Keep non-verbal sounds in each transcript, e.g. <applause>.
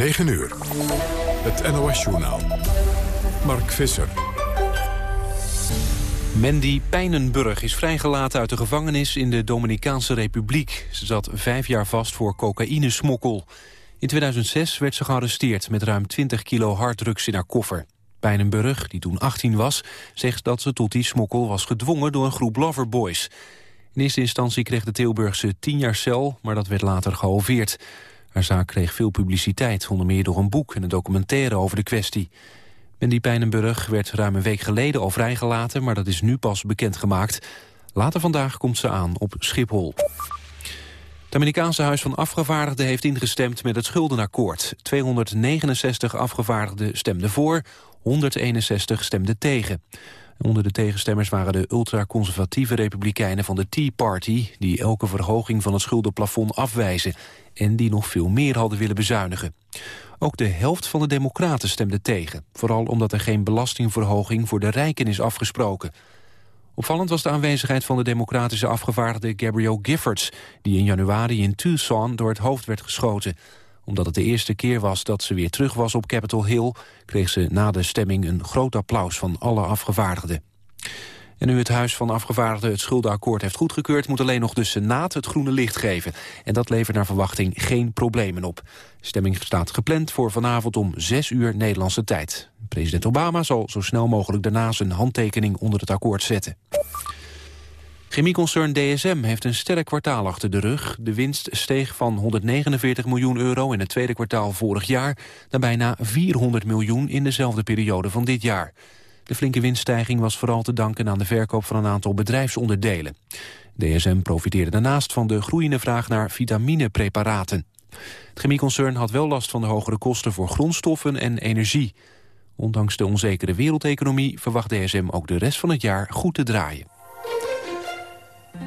9 uur. Het NOS-journaal. Mark Visser. Mandy Pijnenburg is vrijgelaten uit de gevangenis in de Dominicaanse Republiek. Ze zat vijf jaar vast voor cocaïnesmokkel. In 2006 werd ze gearresteerd met ruim 20 kilo harddrugs in haar koffer. Pijnenburg, die toen 18 was, zegt dat ze tot die smokkel was gedwongen door een groep loverboys. In eerste instantie kreeg de Tilburgse 10 jaar cel, maar dat werd later gehalveerd. Haar zaak kreeg veel publiciteit, onder meer door een boek en een documentaire over de kwestie. Mandy Pijnenburg werd ruim een week geleden al vrijgelaten, maar dat is nu pas bekendgemaakt. Later vandaag komt ze aan op Schiphol. Het Amerikaanse Huis van Afgevaardigden heeft ingestemd met het schuldenakkoord. 269 afgevaardigden stemden voor, 161 stemden tegen. Onder de tegenstemmers waren de ultraconservatieve republikeinen van de Tea Party... die elke verhoging van het schuldenplafond afwijzen... en die nog veel meer hadden willen bezuinigen. Ook de helft van de democraten stemde tegen. Vooral omdat er geen belastingverhoging voor de rijken is afgesproken. Opvallend was de aanwezigheid van de democratische afgevaardigde Gabrielle Giffords... die in januari in Tucson door het hoofd werd geschoten omdat het de eerste keer was dat ze weer terug was op Capitol Hill... kreeg ze na de stemming een groot applaus van alle afgevaardigden. En nu het Huis van Afgevaardigden het schuldenakkoord heeft goedgekeurd... moet alleen nog de Senaat het groene licht geven. En dat levert naar verwachting geen problemen op. Stemming staat gepland voor vanavond om 6 uur Nederlandse tijd. President Obama zal zo snel mogelijk daarna zijn handtekening onder het akkoord zetten. Chemieconcern DSM heeft een sterk kwartaal achter de rug. De winst steeg van 149 miljoen euro in het tweede kwartaal vorig jaar... naar bijna 400 miljoen in dezelfde periode van dit jaar. De flinke winststijging was vooral te danken aan de verkoop van een aantal bedrijfsonderdelen. DSM profiteerde daarnaast van de groeiende vraag naar vitaminepreparaten. Het chemieconcern had wel last van de hogere kosten voor grondstoffen en energie. Ondanks de onzekere wereldeconomie verwacht DSM ook de rest van het jaar goed te draaien.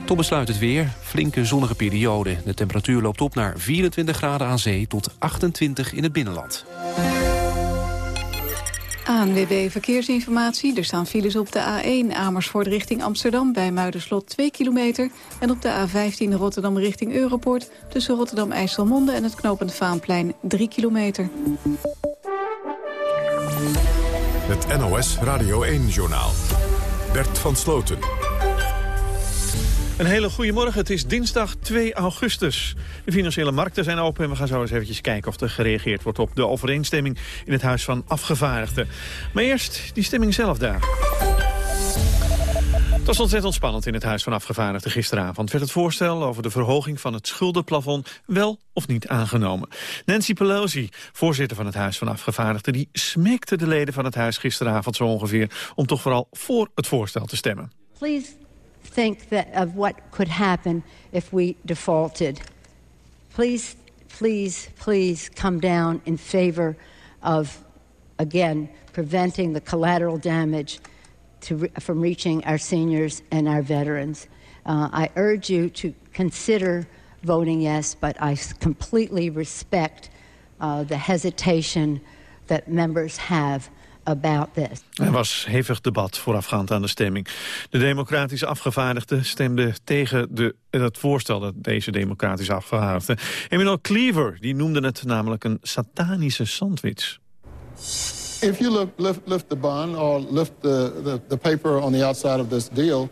Tot besluit het weer. Flinke zonnige periode. De temperatuur loopt op naar 24 graden aan zee tot 28 in het binnenland. ANWB Verkeersinformatie. Er staan files op de A1 Amersfoort richting Amsterdam... bij Muiderslot 2 kilometer. En op de A15 Rotterdam richting Europort... tussen Rotterdam-IJsselmonde en het knooppunt Vaanplein 3 kilometer. Het NOS Radio 1-journaal. Bert van Sloten. Een hele goede morgen. Het is dinsdag 2 augustus. De financiële markten zijn open en we gaan zo eens eventjes kijken of er gereageerd wordt op de overeenstemming in het Huis van Afgevaardigden. Maar eerst die stemming zelf daar. Het was ontzettend spannend in het Huis van Afgevaardigden gisteravond. Werd het voorstel over de verhoging van het schuldenplafond wel of niet aangenomen. Nancy Pelosi, voorzitter van het Huis van Afgevaardigden... die smeekte de leden van het huis gisteravond zo ongeveer... om toch vooral voor het voorstel te stemmen. Think that of what could happen if we defaulted. Please, please, please come down in favor of, again, preventing the collateral damage to, from reaching our seniors and our veterans. Uh, I urge you to consider voting yes, but I completely respect uh, the hesitation that members have about this. Er was hevig debat voorafgaand aan de stemming. De democratische afgevaardigden stemden tegen de, het voorstel... dat deze democratische afgevaardigden... Emmanuel Cleaver die noemde het namelijk een satanische sandwich. If you look, lift, lift the bond or lift the, the, the paper on the outside of this deal...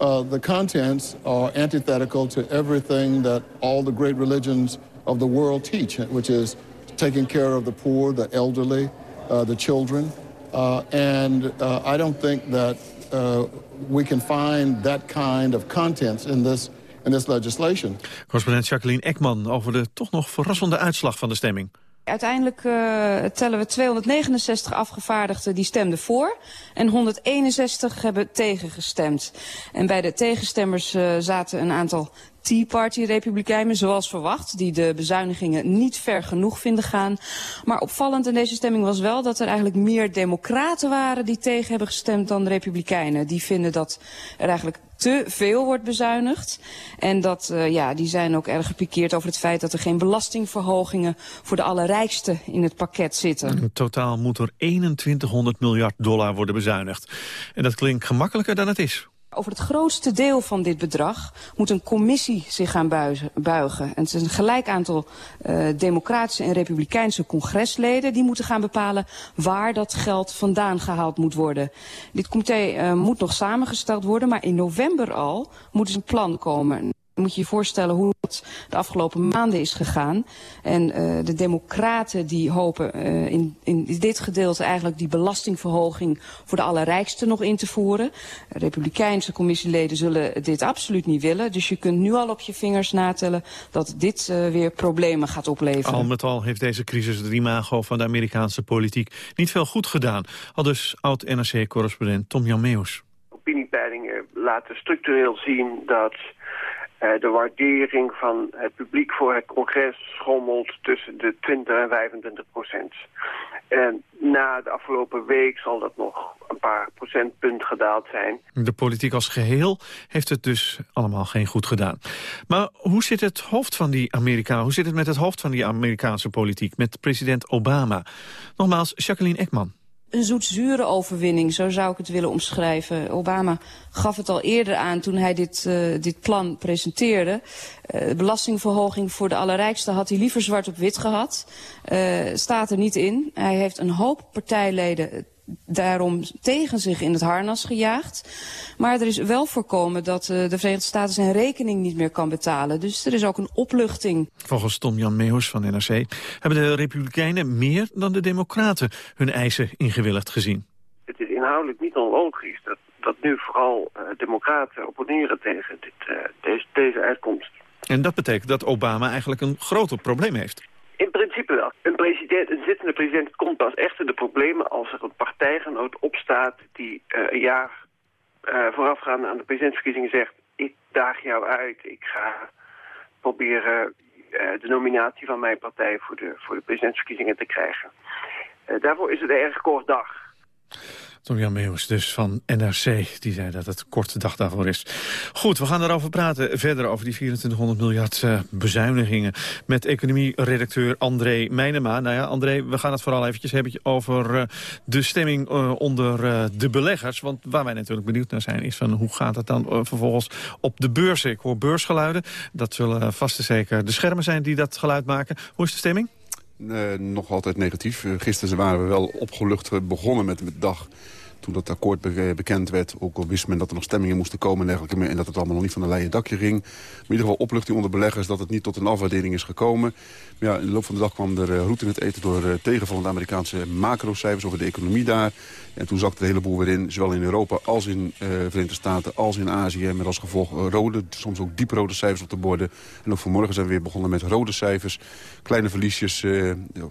Uh, the contents are antithetical to everything that all the great religions of the world teach... which is taking care of the poor, the elderly, uh, the children... Uh, and uh, I don't think that uh, we can find that kind of contents in this, in this legislation. Correspondent Jacqueline Ekman over de toch nog verrassende uitslag van de stemming. Uiteindelijk uh, tellen we 269 afgevaardigden die stemden voor en 161 hebben tegengestemd. En bij de tegenstemmers uh, zaten een aantal Tea Party-republikeinen, zoals verwacht... die de bezuinigingen niet ver genoeg vinden gaan. Maar opvallend in deze stemming was wel dat er eigenlijk meer democraten waren... die tegen hebben gestemd dan republikeinen. Die vinden dat er eigenlijk te veel wordt bezuinigd. En dat, uh, ja, die zijn ook erg gepikeerd over het feit dat er geen belastingverhogingen voor de allerrijksten in het pakket zitten. In totaal moet er 2100 miljard dollar worden bezuinigd. En dat klinkt gemakkelijker dan het is. Over het grootste deel van dit bedrag moet een commissie zich gaan buigen. En het is een gelijk aantal uh, democratische en republikeinse congresleden... die moeten gaan bepalen waar dat geld vandaan gehaald moet worden. Dit comité uh, moet nog samengesteld worden, maar in november al moet er een plan komen moet je je voorstellen hoe het de afgelopen maanden is gegaan. En uh, de democraten die hopen uh, in, in dit gedeelte eigenlijk die belastingverhoging voor de allerrijksten nog in te voeren. Republikeinse commissieleden zullen dit absoluut niet willen. Dus je kunt nu al op je vingers natellen dat dit uh, weer problemen gaat opleveren. Al met al heeft deze crisis het imago van de Amerikaanse politiek niet veel goed gedaan. Al dus oud-NRC-correspondent Tom Jan Meeuws. Opiniepeilingen laten structureel zien dat de waardering van het publiek voor het congres schommelt tussen de 20 en 25 procent. En na de afgelopen week zal dat nog een paar procentpunt gedaald zijn. De politiek als geheel heeft het dus allemaal geen goed gedaan. Maar hoe zit het hoofd van die Amerika? Hoe zit het met het hoofd van die Amerikaanse politiek, met president Obama? Nogmaals, Jacqueline Ekman een zoetzure overwinning, zo zou ik het willen omschrijven. Obama gaf het al eerder aan toen hij dit, uh, dit plan presenteerde. Uh, belastingverhoging voor de allerrijksten had hij liever zwart op wit gehad. Uh, staat er niet in. Hij heeft een hoop partijleden daarom tegen zich in het harnas gejaagd. Maar er is wel voorkomen dat uh, de Verenigde Staten zijn rekening niet meer kan betalen. Dus er is ook een opluchting. Volgens Tom-Jan Meeuws van NRC hebben de Republikeinen meer dan de Democraten hun eisen ingewilligd gezien. Het is inhoudelijk niet onlogisch dat, dat nu vooral uh, Democraten opponeren tegen dit, uh, deze, deze uitkomst. En dat betekent dat Obama eigenlijk een groter probleem heeft. In principe wel. Een, president, een zittende president komt pas echt in de problemen als er een partijgenoot opstaat die uh, een jaar uh, voorafgaand aan de presidentsverkiezingen zegt... ik daag jou uit, ik ga proberen uh, de nominatie van mijn partij voor de, voor de presidentsverkiezingen te krijgen. daarvoor is het een erg kort dag. Tom-Jan Meeuwis dus van NRC, die zei dat het korte dag daarvoor is. Goed, we gaan erover praten, verder over die 2400 miljard uh, bezuinigingen... met economie-redacteur André Meijnema. Nou ja, André, we gaan het vooral eventjes hebben over uh, de stemming uh, onder de beleggers. Want waar wij natuurlijk benieuwd naar zijn, is van hoe gaat het dan vervolgens op de beurs? Ik hoor beursgeluiden, dat zullen vast en zeker de schermen zijn die dat geluid maken. Hoe is de stemming? Uh, nog altijd negatief. Uh, gisteren waren we wel opgelucht begonnen met de dag toen dat akkoord bekend werd. Ook al wist men dat er nog stemmingen moesten komen en dergelijke meer. En dat het allemaal nog niet van een leien dakje ging. In ieder geval opluchting onder beleggers dat het niet tot een afwaardering is gekomen. Maar ja, in de loop van de dag kwam er uh, route in het eten door uh, tegenvallende Amerikaanse macrocijfers over de economie daar. En toen zakte de hele boel weer in, zowel in Europa als in uh, Verenigde Staten als in Azië. Met als gevolg rode, soms ook dieprode cijfers op de borden. En ook vanmorgen zijn we weer begonnen met rode cijfers. Kleine verliesjes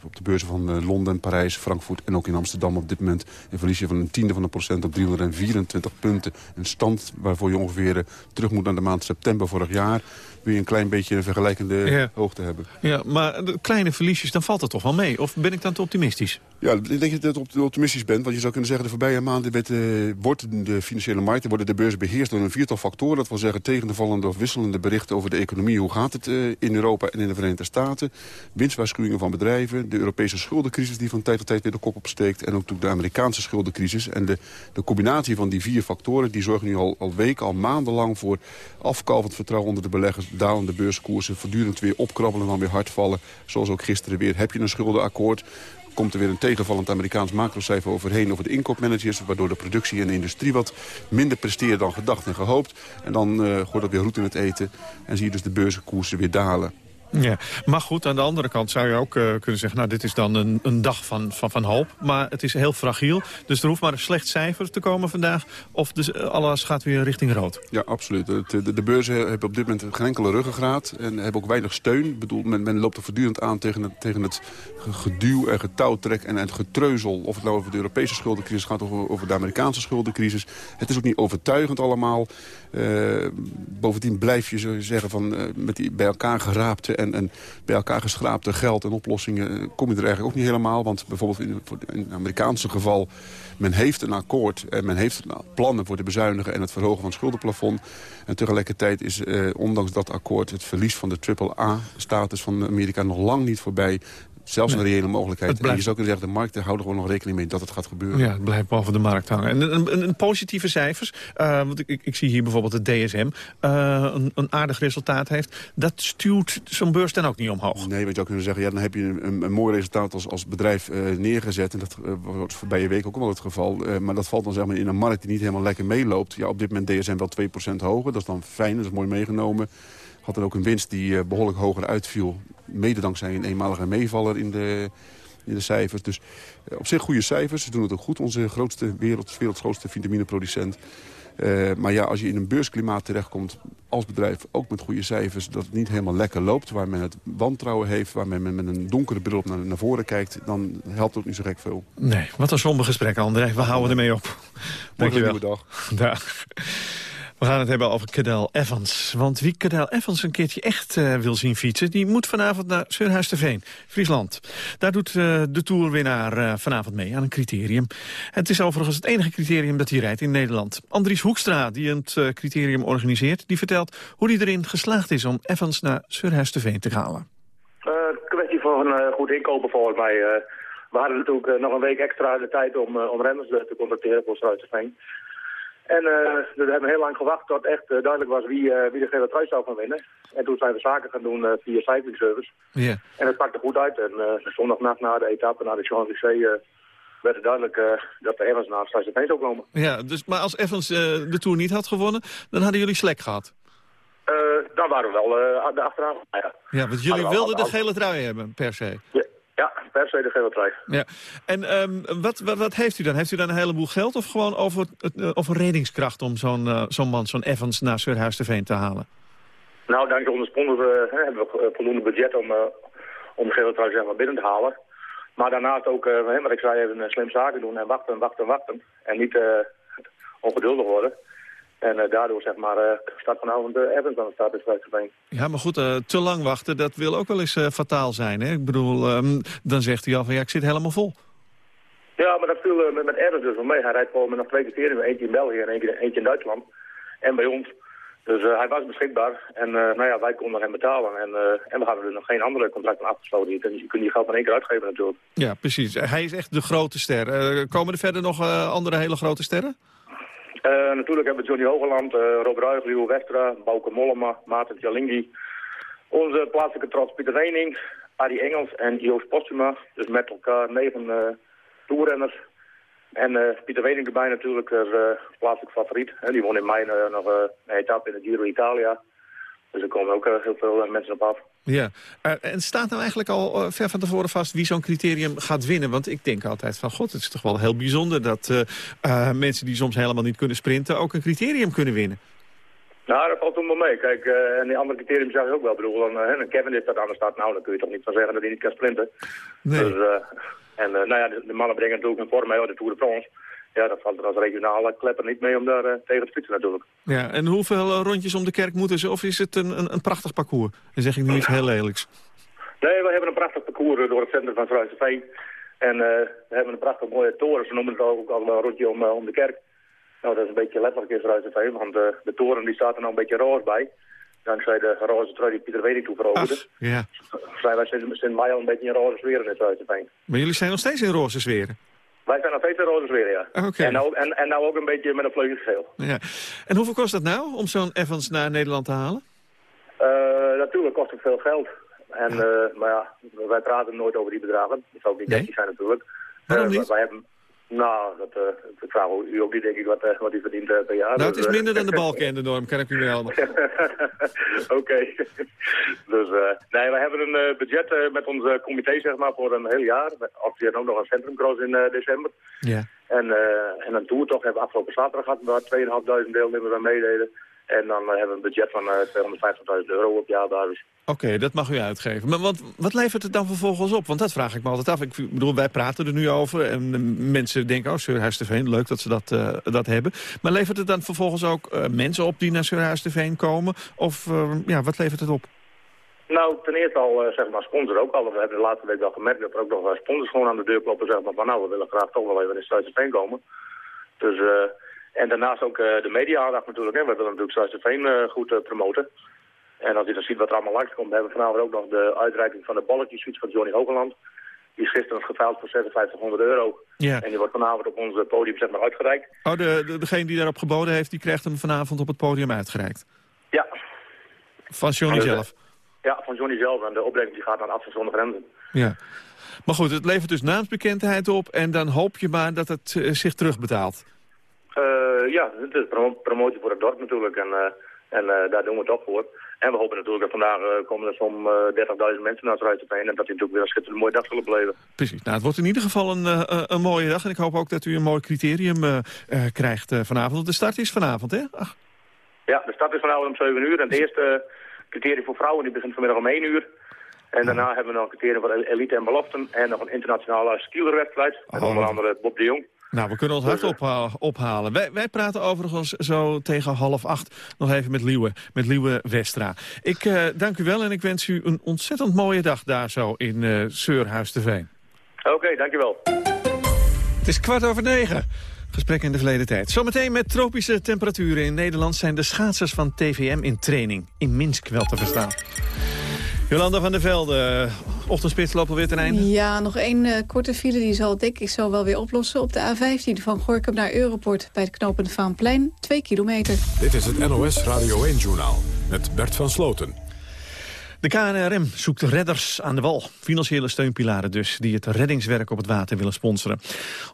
op de beurzen van Londen, Parijs, Frankfurt en ook in Amsterdam op dit moment. Een verliesje van een tiende van procent op 324 punten. Een stand waarvoor je ongeveer terug moet naar de maand september vorig jaar wil je een klein beetje een vergelijkende ja. hoogte hebben. Ja, maar de kleine verliesjes, dan valt het toch wel mee? Of ben ik dan te optimistisch? Ja, ik denk dat je optimistisch bent. Want je zou kunnen zeggen, de voorbije maanden werd, uh, wordt de financiële markten... worden de beurzen beheerst door een viertal factoren. Dat wil zeggen tegenvallende of wisselende berichten over de economie. Hoe gaat het uh, in Europa en in de Verenigde Staten? Winstwaarschuwingen van bedrijven. De Europese schuldencrisis die van tijd tot tijd weer de kop opsteekt. En ook de Amerikaanse schuldencrisis. En de, de combinatie van die vier factoren... die zorgen nu al, al weken, al maandenlang voor afkalvend vertrouwen onder de beleggers dalende beurskoersen voortdurend weer opkrabbelen en dan weer hard vallen. Zoals ook gisteren weer. Heb je een schuldenakkoord, komt er weer een tegenvallend Amerikaans macrocijfer overheen over de inkoopmanagers... waardoor de productie en de industrie wat minder presteren dan gedacht en gehoopt. En dan uh, dat weer roet in het eten en zie je dus de beurzenkoersen weer dalen. Ja, maar goed, aan de andere kant zou je ook uh, kunnen zeggen... nou, dit is dan een, een dag van, van, van hoop, maar het is heel fragiel. Dus er hoeft maar een slecht cijfer te komen vandaag... of dus, alles gaat weer richting rood. Ja, absoluut. De, de, beurzen hebben op dit moment geen enkele ruggengraat... en hebben ook weinig steun. Ik bedoel, men, men loopt er voortdurend aan tegen het, tegen het geduw en getouwtrek... en het getreuzel, of het nou over de Europese schuldencrisis gaat... of over de Amerikaanse schuldencrisis. Het is ook niet overtuigend allemaal. Uh, bovendien blijf je zeggen van uh, met die bij elkaar geraapte en, en, bij elkaar geschraapte geld en oplossingen uh, kom je er eigenlijk ook niet helemaal. Want bijvoorbeeld in, het Amerikaanse geval, men heeft een akkoord en men heeft plannen voor de bezuinigen en het verhogen van het schuldenplafond. En tegelijkertijd is ondanks dat akkoord het verlies van de AAA-status van Amerika nog lang niet voorbij zelfs een reële mogelijkheid. blijft... En je zou kunnen zeggen, de markten houden gewoon nog rekening mee dat het gaat gebeuren. Ja, het blijft boven de markt hangen. En een, een, positieve cijfers, uh, want ik, ik, zie hier bijvoorbeeld het DSM, uh, een, een, aardig resultaat heeft. Dat stuurt zo'n beurs dan ook niet omhoog? Nee, want je zou kunnen zeggen, ja, dan heb je een, een mooi resultaat als, als bedrijf uh, neergezet. En dat wordt voorbije week ook wel het geval. maar dat valt dan zeg maar in een markt die niet helemaal lekker meeloopt. Ja, op dit moment DSM wel 2% hoger, dat is dan fijn, dat is mooi meegenomen. Had dan ook een winst die behoorlijk hoger uitviel. Mede dankzij een eenmalige meevaller in de, in de cijfers. Dus uh, op zich goede cijfers. Ze doen het ook goed. Onze grootste wereld, werelds grootste vitamineproducent. Uh, maar ja, als je in een beursklimaat terechtkomt als bedrijf, ook met goede cijfers... dat het niet helemaal lekker loopt, waar men het wantrouwen heeft... waar men met een donkere bril op naar, naar voren kijkt... dan helpt het niet zo gek veel. Nee, wat een somber gesprek, André. We houden ermee op. Dankjewel. Dag. Dag. We gaan het hebben over Cadel Evans. Want wie Cadel Evans een keertje echt uh, wil zien fietsen... die moet vanavond naar Surhuis-Veen, Friesland. Daar doet uh, de toerwinnaar uh, vanavond mee aan een criterium. Het is overigens het enige criterium dat hij rijdt in Nederland. Andries Hoekstra, die het criterium organiseert... die vertelt hoe hij erin geslaagd is om Evans naar Surhuis-Veen te halen. kwestie van goed inkopen volgens mij... we hadden natuurlijk nog een week extra de tijd om, om renners te contacteren voor Surhuis-Veen. En uh, we hebben heel lang gewacht tot echt uh, duidelijk was wie, uh, wie de gele trui zou gaan winnen. En toen zijn we zaken gaan doen via Cycling Service. Yeah. En het pakte goed uit. En zondagnacht na de etappe, na de Champs-Élysées, werd het duidelijk dat de Evans naar Stuyvesant zou komen. Ja, dus, maar als Evans de Tour niet had gewonnen, dan hadden jullie slek gehad? dan waren we wel de achteraan. Ja, ja want jullie wilden de gele trui hebben, per se. Ja. Ja, per se de gele trui. Ja. En um, wat, wat, wat, heeft u dan? Heeft u dan een heleboel geld of gewoon over, uh, over reddingskracht om zo'n uh, zo'n man, zo'n Evans, naar Surhuis de Veen te halen? Nou, dankzij onze sponsors uh, hebben we voldoende budget om, om de gele trui zeg maar, binnen te halen. Maar daarnaast ook, wat ik zei, even slim zaken doen en wachten, wachten, wachten. En niet ongeduldig worden. En uh, daardoor zeg maar, uh, start vanavond uh, Evans aan de start is. Ja, maar goed, te lang wachten, dat wil ook wel eens fataal zijn. Hè? Ik bedoel, um, dan zegt hij al van ja, ik zit helemaal vol. Ja, maar dat viel met, met Evans dus wel mee. Hij rijdt gewoon met nog twee criterium, eentje in België en eentje, eentje in Duitsland. En bij ons. Dus hij was beschikbaar en nou ja, wij konden hem betalen. En, en we hadden er nog geen andere contracten afgesloten. Je kunt, je kunt die geld in één keer uitgeven natuurlijk. Ja, precies. Hij is echt de grote ster. komen er verder nog andere hele grote sterren? Uh, natuurlijk hebben we Johnny Hogeland, uh, Rob Ruijs, Leo Westra, Bouke Mollema, Maarten Jalingi. Onze plaatselijke trots Pieter Weining, Adi Engels en Joost Postuma. Dus met elkaar negen uh, toerrenners. En Pieter Weining erbij natuurlijk, er, plaatselijk favoriet. die won in mei nog een etappe in de Giro Italia. Dus er komen ook heel veel mensen op af. Ja, uh, en staat nou eigenlijk al uh, ver van tevoren vast wie zo'n criterium gaat winnen? Want ik denk altijd van, god, het is toch wel heel bijzonder... dat uh, mensen die soms helemaal niet kunnen sprinten ook een criterium kunnen winnen. Nou, dat valt toen wel mee. Kijk, en die andere criterium zag je ook wel. Ik bedoel, dan, Kevin is dat aan de start. Nou, dan kun je toch niet van zeggen dat hij niet kan sprinten. Nee. Dus, en nou ja, de, de, mannen brengen natuurlijk een vorm mee, de Tour de France. Ja, dat valt er als regionale klepper niet mee om daar uh, tegen te fietsen natuurlijk. Ja, en hoeveel uh, rondjes om de kerk moeten ze? Of is het een, een, een prachtig parcours? Dan zeg ik nu iets heel lelijks. Nee, we hebben een prachtig parcours door het centrum van Veen. En uh, we hebben een prachtig mooie toren. Ze noemen het ook al een rondje om, om de kerk. Nou, dat is een beetje letterlijk in Veen, want de toren die staat er nou een beetje roze bij. Dankzij de roze trui die Pieter Wening toe veroverde. ja. Zijn wij sinds, sinds mei al een beetje in roze sfeer in Veen. Maar jullie zijn nog steeds in roze sferen? Wij zijn nog steeds in roze weer, ja. Okay. En, nou, en, en nou ook een beetje met een vleugelgeel. Ja. En hoeveel kost dat nou, om zo'n Evans naar Nederland te halen? Uh, natuurlijk kost het veel geld. En, ja. Uh, maar ja, wij praten nooit over die bedragen. Dat zou ook niet nee? netjes zijn natuurlijk. Uh? Wij hebben, nou, dat, uh, ik vraag u ook niet, denk ik, wat, uh, wat u verdient uh, per jaar. Nou, het is dus, minder dan de <laughs> balken en de norm, kan ik u melden. <laughs> Oké. Dus, nee, we hebben een budget met ons comité, zeg maar, voor een heel jaar. We organiseren ook nog een centrumcross in december. Ja. En, en een toertocht hebben we afgelopen zaterdag gehad, waar 2.500 deelnemers aan meededen. En dan hebben we een budget van 250.000 euro op jaarbasis. Oké, okay, dat mag u uitgeven. Maar wat, wat levert het dan vervolgens op? Want dat vraag ik me altijd af. Ik bedoel, wij praten er nu over en mensen denken... oh, Surhuis-de-Veen, leuk dat ze dat, uh, dat hebben. Maar levert het dan vervolgens ook uh, mensen op die naar Surhuis-de-Veen komen? Of uh, ja, wat levert het op? Nou, ten eerste al, zeg maar, sponsor ook al. We hebben de laatste week wel gemerkt dat er ook nog sponsors gewoon aan de deur kloppen. Zeg maar van, nou, we willen graag toch wel even in Surhuis-de-Veen komen. Dus... En daarnaast ook uh, de media-aandacht natuurlijk. Hè. We willen natuurlijk Zuid-Veen uh, goed uh, promoten. En als je dan ziet wat er allemaal langs komt, hebben we vanavond ook nog de uitreiking van de balletjesuite van Johnny Hogeland. Die is gisteren geveild voor 5600 euro. Ja. En die wordt vanavond op ons podium zeg maar uitgereikt. Oh, de, de, degene die daarop geboden heeft, die krijgt hem vanavond op het podium uitgereikt. Ja. Van Johnny Dus, eh, zelf. Ja, van Johnny zelf. En de opbrengst die gaat naar Afstand zonder grenzen. Ja. Maar goed, het levert dus naamsbekendheid op en dan hoop je maar dat het eh, zich terugbetaalt. Eh, ja, het is promo- promotie voor het dorp natuurlijk. En, eh, en eh, daar doen we het ook voor. En we hopen natuurlijk dat vandaag komen er zo'n eh, 30.000 mensen naar het Ruiterplein. En dat die natuurlijk weer een schitterende mooie dag zullen beleven. Precies. Nou, het wordt in ieder geval een, een mooie dag. En ik hoop ook dat u een mooi criterium krijgt vanavond. Want de start is vanavond, hè? Ach, Ja, de start is vanavond om 7 uur. En het eerste criterium voor vrouwen die begint vanmiddag om 1 uur. En daarna hebben we nog een criterium voor elite en beloften. En nog een internationale skielerwedstrijd. Met Oh. onder andere Bob de Jong. Nou, we kunnen ons hart opha- ophalen. Wij, wij praten overigens zo tegen half acht nog even met Liewe, met Liewe Westra. Ik eh, dank u wel en ik wens u een ontzettend mooie dag daar zo in eh Seurhuis te Veen. Oké, dankjewel. Het is kwart over negen. Gesprek in de verleden tijd. Zometeen met tropische temperaturen in Nederland... zijn de schaatsers van TVM in training. In Minsk wel te verstaan. Jolanda van der Velde, ochtendspits loopt alweer ten einde. Ja, nog één eh, korte file. Die zal denk ik zo wel weer oplossen. Op de A15 van Gorkum naar Europort bij het knooppunt Vaanplein. Twee kilometer. Dit is het NOS Radio 1-journaal met Bert van Sloten. De KNRM zoekt redders aan de wal. Financiële steunpilaren dus, die het reddingswerk op het water willen sponsoren.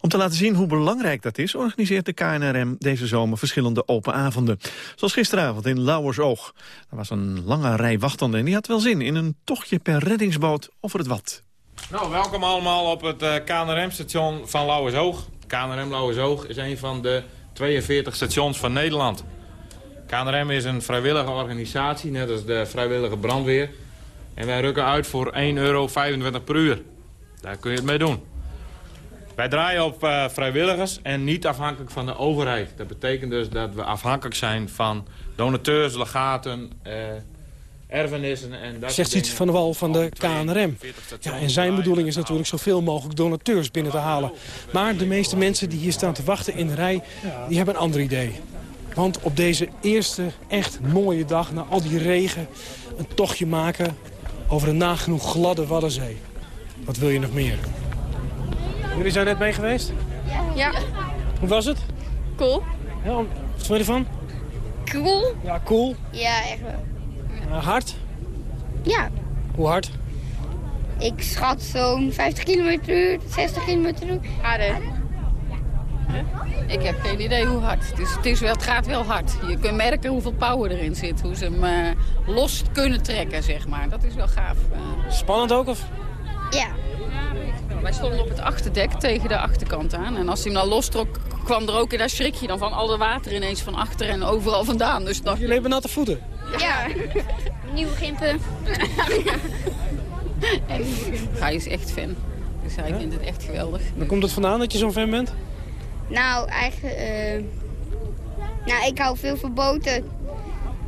Om te laten zien hoe belangrijk dat is... organiseert de KNRM deze zomer verschillende open avonden. Zoals gisteravond in Lauwersoog. Er was een lange rij wachtenden en die had wel zin... in een tochtje per reddingsboot over het wat. Nou, welkom allemaal op het eh, KNRM-station van Lauwersoog. KNRM Lauwersoog is een van de 42 stations van Nederland. KNRM is een vrijwillige organisatie, net als de vrijwillige brandweer. En wij rukken uit voor 1,25 euro per uur. Daar kun je het mee doen. Wij draaien op eh, vrijwilligers en niet afhankelijk van de overheid. Dat betekent dus dat we afhankelijk zijn van donateurs, legaten, eh erfenissen en dat Zegt iets van de wal van de KNRM. Ja, en zijn bedoeling is natuurlijk zoveel mogelijk donateurs binnen te halen. Maar de meeste mensen die hier staan te wachten in de rij, die hebben een ander idee. Want op deze eerste echt mooie dag, na al die regen, een tochtje maken over een nagenoeg gladde Waddenzee. Wat wil je nog meer? Jullie zijn net mee geweest? Ja. Hoe was het? Cool. Ja, wat vond je ervan? Cool? Ja, cool. Ja, echt wel. Uh, hard? Ja. Hoe hard? Ik schat zo'n 50 km per uur, 60 km per uur. Harder. Ik heb geen idee hoe hard. Het, is, het, is wel, het gaat wel hard. Je kunt merken hoeveel power erin zit. Hoe ze hem eh, los kunnen trekken, zeg maar. Dat is wel gaaf. eh. Spannend ook, of? Ja. Wij stonden op het achterdek tegen de achterkant aan. En als hij hem dan lostrok, kwam er ook in daar schrik je dan van al dat water ineens van achter en overal vandaan. Dus dacht Jullie hebben natte voeten. Ja. Nieuwe gimpen. <laughs> En hij is echt fan. Dus hij vindt het echt geweldig. Waar komt het vandaan dat je zo'n fan bent? Nou, eigenlijk... eh, nou, ik hou veel van boten.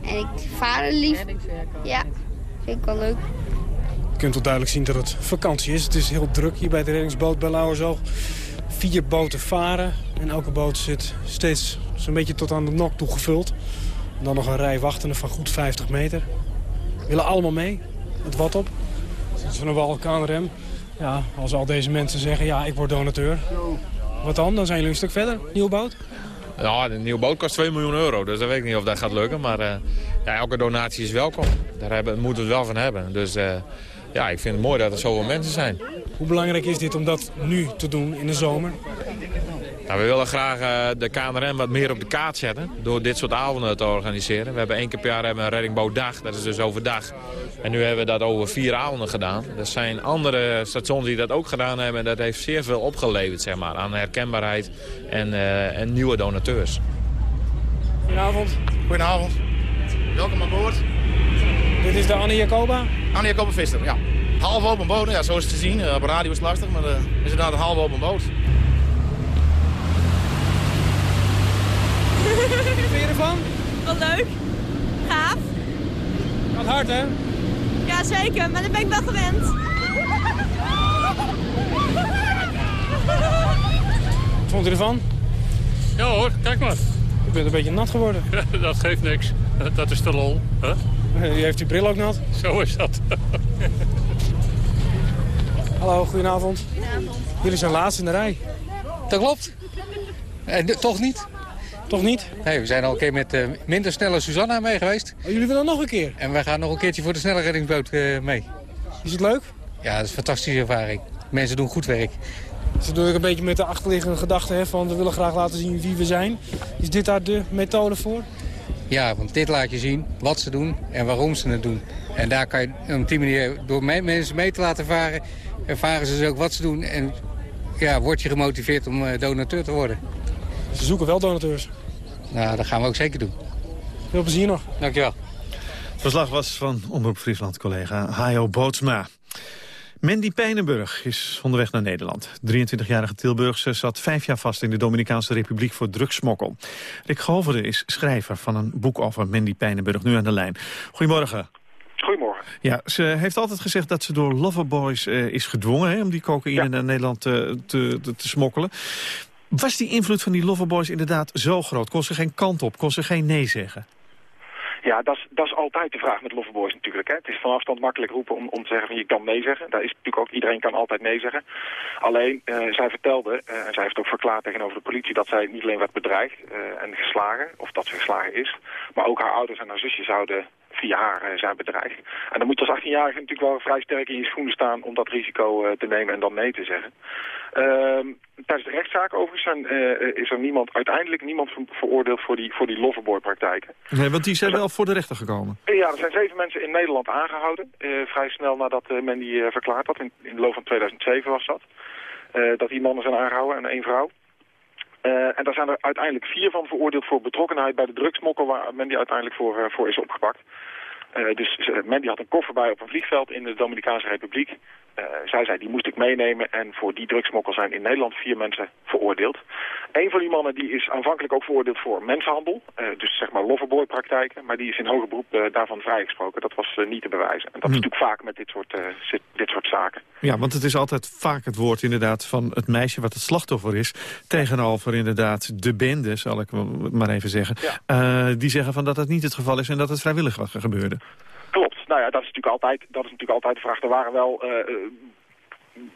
En ik vaar lief. Ja, vind ik wel leuk. Je kunt wel duidelijk zien dat het vakantie is. Het is heel druk hier bij de reddingsboot bij Lauwersoog. Vier boten varen en elke boot zit steeds zo'n beetje tot aan de nok toe gevuld. En dan nog een rij wachtenden van goed 50 meter. Willen allemaal mee, het wat op. Ze nog wel KNRM. Ja, als al deze mensen zeggen, ja, ik word donateur. Wat dan? Dan zijn jullie een stuk verder. Nieuwe boot? Ja, de nieuwe boot kost 2 miljoen euro, dus dat weet ik niet of dat gaat lukken. Maar eh, ja, elke donatie is welkom. Daar hebben, moeten we het wel van hebben. Dus eh, ja, ik vind het mooi dat er zoveel mensen zijn. Hoe belangrijk is dit om dat nu te doen in de zomer? Nou, we willen graag eh, de KNRM wat meer op de kaart zetten door dit soort avonden te organiseren. We hebben één keer per jaar hebben een reddingbootdag, dat is dus overdag. En nu hebben we dat over vier avonden gedaan. Er zijn andere stations die dat ook gedaan hebben en dat heeft zeer veel opgeleverd zeg maar, aan herkenbaarheid en, eh, en nieuwe donateurs. Goedenavond. Goedenavond. Welkom aan boord. Dit is de Anne Jacoba? Anne Jacoba Visser, ja. Half open boot, ja, zo is het te zien. Eh, op radio is het lastig, maar uh, is inderdaad een half open boot. Wat vind je ervan? Wel leuk. Gaaf. Gaat hard, hè? Ja, zeker. Maar dat ben ik wel gewend. Wat vond u ervan? Ja hoor, kijk maar. U bent een beetje nat geworden. <laughs> dat geeft niks. Dat is de lol. Hè? Uh, heeft uw bril ook nat? Zo is dat. <laughs> Hallo, goedenavond. Goedenavond. Jullie zijn laatst in de rij. Dat klopt. En toch niet. Toch niet? Nee, we zijn al een keer met uh, minder snelle Susanna mee geweest. Oh, jullie willen nog een keer? En wij gaan nog een keertje voor de snelle reddingsboot uh, mee. Is het leuk? Ja, dat is een fantastische ervaring. Mensen doen goed werk. Dat is natuurlijk een beetje met de achterliggende gedachte hè, van we willen graag laten zien wie we zijn. Is dit daar de methode voor? Ja, want dit laat je zien wat ze doen en waarom ze het doen. En daar kan je op die manier, door mensen mee te laten varen, ervaren ze dus ook wat ze doen. En ja, word je gemotiveerd om uh, donateur te worden. Ze zoeken wel donateurs. Nou, dat gaan we ook zeker doen. Veel plezier nog. Dankjewel. Het verslag was van Omroep Friesland-collega Hajo Bootsma. Mandy Pijnenburg is onderweg naar Nederland. 23-jarige Tilburgse zat vijf jaar vast in de Dominicaanse Republiek voor drugsmokkel. Rick Goverde is schrijver van een boek over Mandy Pijnenburg, nu aan de lijn. Goedemorgen. Goedemorgen. Ja, ze heeft altijd gezegd dat ze door loverboys uh, is gedwongen... Hè, om die cocaïne ja. naar Nederland te, te, te, te smokkelen. Was die invloed van die loverboys inderdaad zo groot? Kon ze geen kant op? Kon ze geen nee zeggen? Ja, dat is, altijd de vraag met loverboys natuurlijk. Hè. Het is van afstand makkelijk roepen om, om te zeggen van je kan nee zeggen. Daar is natuurlijk ook, iedereen kan altijd nee zeggen. Alleen, uh, zij vertelde, uh, en zij heeft ook verklaard tegenover de politie... dat zij niet alleen werd bedreigd uh, en geslagen, of dat ze geslagen is... maar ook haar ouders en haar zusje zouden via haar zijn bedreigd. En dan moet je als 18-jarige natuurlijk wel vrij sterk in je schoenen staan... om dat risico te nemen en dan nee te zeggen. Ehm, tijdens de rechtszaak overigens zijn, is er niemand, uiteindelijk niemand veroordeeld voor die, voor die loverboy-praktijken. Nee, want die zijn wel voor de rechter gekomen. Ja, er zijn zeven mensen in Nederland aangehouden. Vrij snel nadat men die verklaard had. In, in de loop van 2007 was dat. dat die mannen zijn aangehouden en één vrouw. En daar zijn er uiteindelijk vier van veroordeeld voor betrokkenheid bij de drugsmokkel... waar men die uiteindelijk voor, voor is opgepakt. Uh, dus Mandy had een koffer bij op een vliegveld in de Dominicaanse Republiek. Uh, zij zei, die moest ik meenemen. En voor die drugsmokkel zijn in Nederland vier mensen veroordeeld. Een van die mannen die is aanvankelijk ook veroordeeld voor mensenhandel. Uh, dus zeg maar loverboy-praktijken. Maar die is in hoger beroep daarvan vrijgesproken. Dat was niet te bewijzen. En dat hm. is natuurlijk vaak met dit soort, dit soort zaken. Ja, want het is altijd vaak het woord inderdaad van het meisje wat het slachtoffer is. Tegenover inderdaad de bende, zal ik maar even zeggen. Ja. die zeggen van dat het niet het geval is en dat het vrijwillig gebeurde. Klopt. Nou ja, dat is natuurlijk altijd, dat is natuurlijk altijd de vraag. Er waren wel, uh,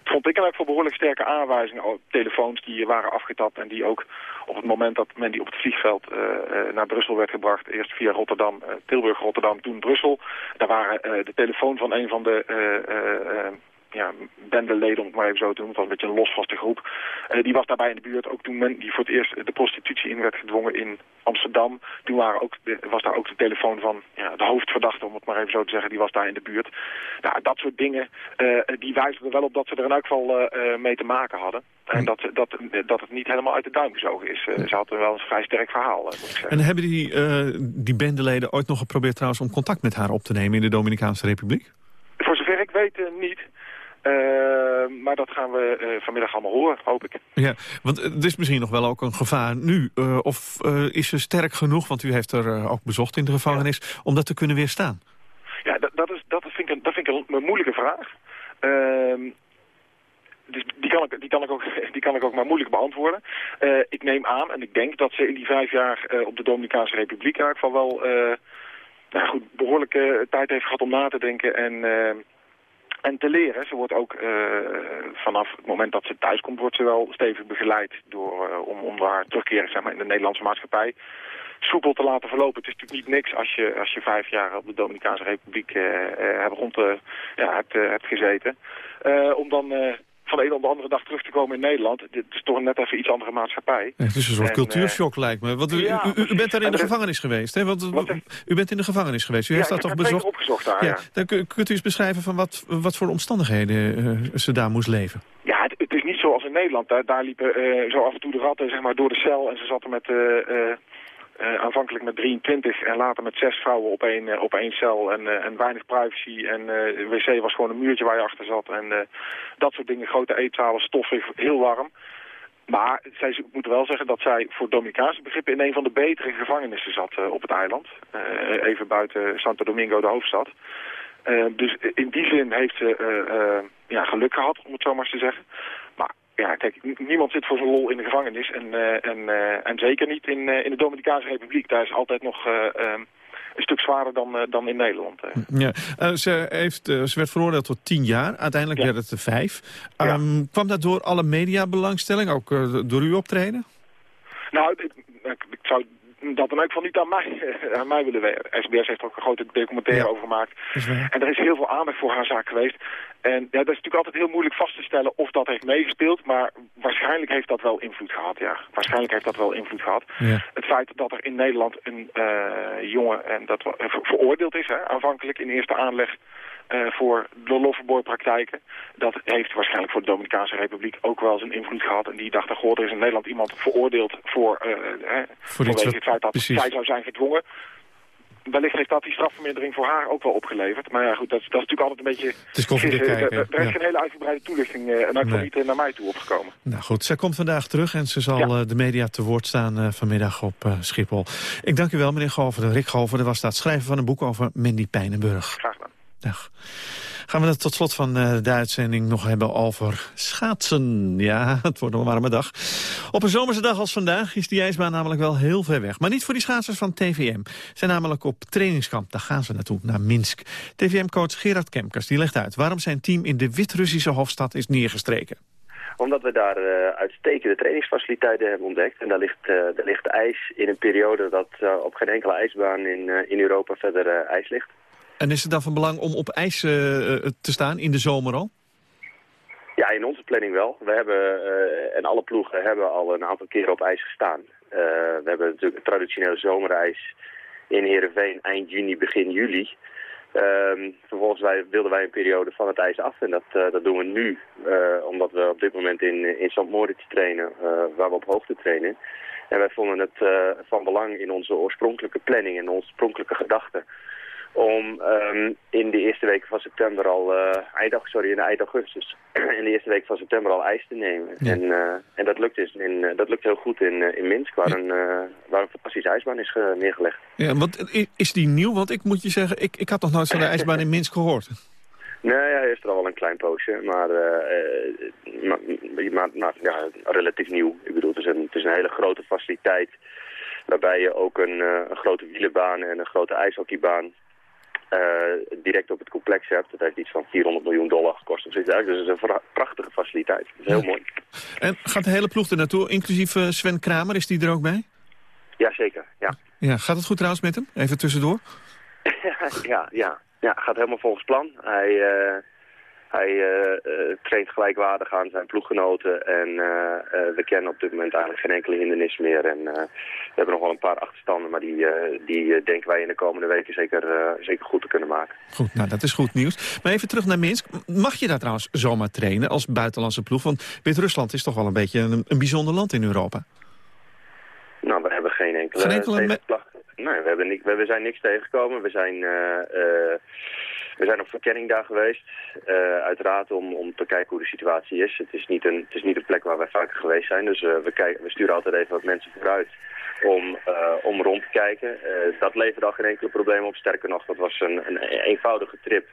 vond ik eigenlijk voor behoorlijk sterke aanwijzingen. Telefoons die waren afgetapt en die ook op het moment dat men die op het vliegveld uh, naar Brussel werd gebracht. Eerst via Rotterdam, Tilburg, Rotterdam, toen Brussel. Daar waren de telefoon van een van de ja, bendeleden, om het maar even zo te noemen. Het was een beetje een losvaste groep. Uh, die was daarbij in de buurt. Ook toen men die voor het eerst de prostitutie in werd gedwongen in Amsterdam. Toen waren ook de, was daar ook de telefoon van ja, de hoofdverdachte, om het maar even zo te zeggen. Die was daar in de buurt. Nou, dat soort dingen, uh, die wijzen er wel op dat ze er in elk geval uh, mee te maken hadden. En dat, dat, dat het niet helemaal uit de duim gezogen is. ze hadden wel een vrij sterk verhaal, moet ik zeggen. En hebben die, die bendeleden ooit nog geprobeerd trouwens om contact met haar op te nemen in de Dominicaanse Republiek? Voor zover ik weet niet. Uh, maar dat gaan we uh, vanmiddag allemaal horen, hoop ik. Ja, want het is misschien nog wel ook een gevaar nu. Uh, of is ze sterk genoeg, want u heeft er ook bezocht in de gevangenis... Ja. om dat te kunnen weerstaan? Ja, dat, dat, is, dat, vind, ik, dat vind ik een, een moeilijke vraag. Ehm, dus die kan, ik, die, kan ik ook, <laughs> die kan ik ook maar moeilijk beantwoorden. ik neem aan en ik denk dat ze in die vijf jaar op de Dominicaanse Republiek... in ieder geval wel nou goed, behoorlijke tijd heeft gehad om na te denken... en en te leren. Ze wordt ook uh, vanaf het moment dat ze thuis komt, wordt ze wel stevig begeleid door, uh, om, om haar terugkeren zeg maar, in de Nederlandse maatschappij soepel te laten verlopen. Het is natuurlijk niet niks als je, als je vijf jaar op de Dominicaanse Republiek uh, hebt, rond, ja, hebt gezeten. om dan van de een op de andere dag terug te komen in Nederland. Dit is toch net even iets andere maatschappij. Het is een soort cultuurshock lijkt me. Want u, ja, u, u, bent daar in de gevangenis geweest, hè? Want, wat, u bent in de gevangenis geweest. U heeft dat toch bezocht? opgezocht daar, ja. Dan kunt u eens beschrijven van wat, wat voor omstandigheden uh, ze daar moest leven? Ja, het, het, is niet zoals in Nederland. Hè. Daar liepen uh, zo af en toe de ratten zeg maar, door de cel en ze zaten met... Uh, uh, aanvankelijk met 23 en later met zes vrouwen op één, uh, op één cel. En, uh, en weinig privacy. En de wc was gewoon een muurtje waar je achter zat. En dat soort dingen. Grote eetzalen, stoffig, heel warm. Maar zij moeten wel zeggen dat zij voor Dominicaanse begrippen in een van de betere gevangenissen zat op het eiland. even buiten Santo Domingo, de hoofdstad. dus in die zin heeft ze ja, geluk gehad, om het zo maar eens te zeggen ja, kijk, niemand zit voor zijn lol in de gevangenis. En, uh, en, uh, en zeker niet in, uh, in de Dominicaanse Republiek. Daar is altijd nog... Ehm, een stuk zwaarder dan, dan in Nederland. Ja. ze, heeft, ze werd veroordeeld tot tien jaar. Uiteindelijk werd het er vijf. Um, kwam dat door alle mediabelangstelling, ook door uw optreden? Nou, ik, ik zou dat dan ook van niet aan mij, <laughs> aan mij willen werken. SBS heeft er ook een grote documentaire over gemaakt. En er is heel veel aandacht voor haar zaak geweest. En ja, dat is natuurlijk altijd heel moeilijk vast te stellen of dat heeft meegespeeld. Maar waarschijnlijk heeft dat wel invloed gehad, ja. Waarschijnlijk heeft dat wel invloed gehad. Ja. Het feit dat er in Nederland een uh, jongen en dat veroordeeld is, hè, aanvankelijk in eerste aanleg... Uh, voor de loverboy-praktijken. Dat heeft waarschijnlijk voor de Dominicaanse Republiek ook wel zijn invloed gehad. En die dachten, goh, er is in Nederland iemand veroordeeld voor, uh, voor vanwege het feit dat precies. zij zou zijn gedwongen. Wellicht heeft dat die strafvermindering voor haar ook wel opgeleverd. Maar ja, goed, dat, dat is natuurlijk altijd een beetje... Het is kijken. Er, er is geen hele uitgebreide toelichting uh, en ook nee. niet naar mij toe opgekomen. Nou goed, zij komt vandaag terug en ze zal ja. de media te woord staan vanmiddag op Schiphol. Ik dank u wel, meneer Golver. Rick Golver, er was staat schrijver van een boek over Mandy Pijnenburg. Graag gedaan. Gaan we het tot slot van de uitzending nog hebben over schaatsen. Ja, <laughs> het wordt een warme dag. Op een zomerse dag als vandaag is die ijsbaan namelijk wel heel ver weg. Maar niet voor die schaatsers van TVM. Ze zijn namelijk op trainingskamp. Daar gaan ze naartoe, naar Minsk. TVM-coach Gerard Kemkers die legt uit waarom zijn team in de Wit-Russische hoofdstad is neergestreken omdat we daar uh, uitstekende trainingsfaciliteiten hebben ontdekt. En daar ligt, uh, ligt ijs in een periode dat op geen enkele ijsbaan in, in Europa verder ijs ligt. En is het dan van belang om op ijs uh, te staan in de zomer al? Ja, in onze planning wel. We hebben, uh, en alle ploegen hebben al een aantal keren op ijs gestaan. We hebben natuurlijk het traditionele zomerijs in Heerenveen eind juni, begin juli. Uh, vervolgens wij, wilden wij een periode van het ijs af en dat, dat doen we nu. omdat we op dit moment in, in St. Moritz trainen, waar we op hoogte trainen. En wij vonden het van belang in onze oorspronkelijke planning en onze oorspronkelijke gedachten om um, in de eerste weken van september al, uh, eind, sorry, in de eind augustus, <clears throat> in de eerste week van september al ijs te nemen. Ja. En, uh, en dat lukt, dus in, uh, dat lukt heel goed in, in Minsk, waar, ja. een, waar een fantastische ijsbaan is neergelegd. Ja, want is die nieuw? Want ik moet je zeggen, ik, ik had nog nooit van de ijsbaan in Minsk gehoord. <laughs> Nee, hij is er al een klein poosje, maar, maar, maar, maar ja, relatief nieuw. Ik bedoel, het is, een, het is een hele grote faciliteit waarbij je ook een, een grote wielenbaan en een grote ijshockeybaan uh, direct op het complex hebt. Dat heeft iets van 400 miljoen dollar gekost. Dus het is een prachtige faciliteit. Dat is heel ja. mooi. En gaat de hele ploeg er naartoe, inclusief uh, Sven Kramer? Is die er ook bij? Jazeker, ja. ja. Gaat het goed trouwens met hem? Even tussendoor. <laughs> ja, ja, ja, gaat helemaal volgens plan. Hij... Uh, hij uh, traint gelijkwaardig aan zijn ploeggenoten en uh, we kennen op dit moment eigenlijk geen enkele hindernis meer. En we hebben nog wel een paar achterstanden, maar die, die denken wij in de komende weken zeker, zeker goed te kunnen maken. Goed, nou dat is goed nieuws. Maar even terug naar Minsk. Mag je daar trouwens zomaar trainen als buitenlandse ploeg? Want Wit-Rusland is toch wel een beetje een, een bijzonder land in Europa. Nou, we hebben geen enkele... Geen enkele Nee, we, hebben we, zijn niks tegengekomen. We zijn, we zijn op verkenning daar geweest. Uh, uiteraard om, om te kijken hoe de situatie is. Het is niet een, het is niet een plek waar wij vaker geweest zijn. Dus we, kijken, we sturen altijd even wat mensen vooruit om, om rond te kijken. dat leverde al geen enkele probleem op. Sterker nog, dat was een, een eenvoudige trip.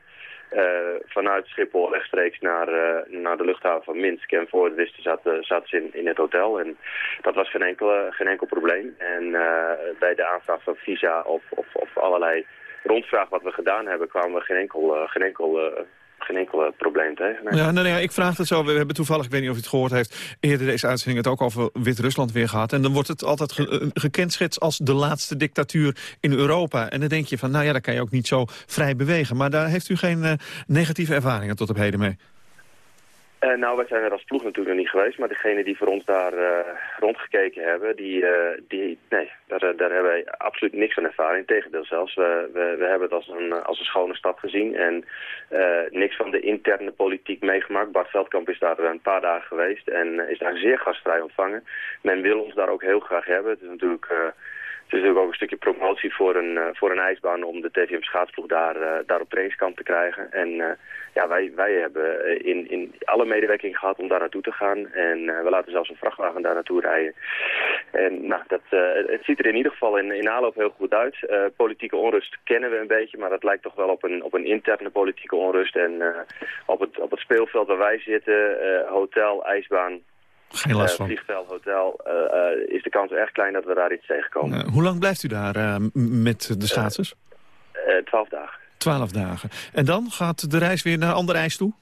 Vanuit Schiphol rechtstreeks naar, naar de luchthaven van Minsk. En voor het wisten zaten, zaten ze in, in het hotel. En dat was geen enkel, geen enkel probleem. En bij de aanvraag van visa of, of, of allerlei rondvraag wat we gedaan hebben... kwamen we geen enkel, geen enkel geen enkel probleem tegen. Ja, nee, nee, ik vraag het zo. We hebben toevallig, ik weet niet of u het gehoord heeft... eerder deze uitzending het ook over Wit-Rusland weer gehad. En dan wordt het altijd ge gekenschetst als de laatste dictatuur in Europa. En dan denk je van, nou ja, daar kan je ook niet zo vrij bewegen. Maar daar heeft u geen negatieve ervaringen tot op heden mee? Uh, nou, wij zijn er als ploeg natuurlijk nog niet geweest, maar degenen die voor ons daar uh, rondgekeken hebben, die, uh, die nee, daar, daar hebben wij absoluut niks van ervaring. Integendeel zelfs, we, we, we hebben het als een, als een schone stad gezien en niks van de interne politiek meegemaakt. Bart Veldkamp is daar een paar dagen geweest en is daar zeer gastvrij ontvangen. Men wil ons daar ook heel graag hebben. Het is natuurlijk... Het is natuurlijk ook een stukje promotie voor een, uh, voor een ijsbaan om de TVM schaatsploeg daar, uh, daar op trainingskamp te krijgen. En uh, ja, wij, wij hebben in, in alle medewerking gehad om daar naartoe te gaan. En we laten zelfs een vrachtwagen daar naartoe rijden. En nou, dat, het ziet er in ieder geval in, in aanloop heel goed uit. politieke onrust kennen we een beetje, maar dat lijkt toch wel op een, op een interne politieke onrust. En op, het, op het speelveld waar wij zitten, hotel, ijsbaan, geen last van. Uh, vliegveld, hotel, uh, uh, is de kans erg klein dat we daar iets tegenkomen. hoe lang blijft u daar met de schaatsers? Twaalf dagen. Twaalf dagen. En dan gaat de reis weer naar ander ijs toe?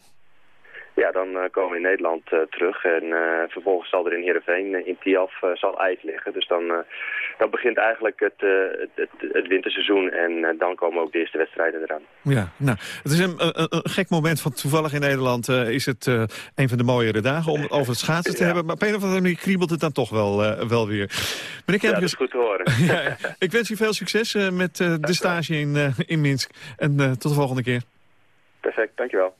Ja, dan uh, komen we in Nederland uh, terug en uh, vervolgens zal er in Heerenveen, in Tiaf, zal ijs liggen. Dus dan, dan begint eigenlijk het, het, het, het, winterseizoen en dan komen ook de eerste wedstrijden eraan. Ja, nou, het is een, een, een gek moment, want toevallig in Nederland is het een van de mooiere dagen om over het schaatsen te ja. hebben. Maar op een of andere manier kriebelt het dan toch wel, wel weer. Meneer Kempjes, ja, dat is goed te horen. <laughs> ja, ik wens u veel succes met de stage in, in Minsk en tot de volgende keer. Perfect, dankjewel.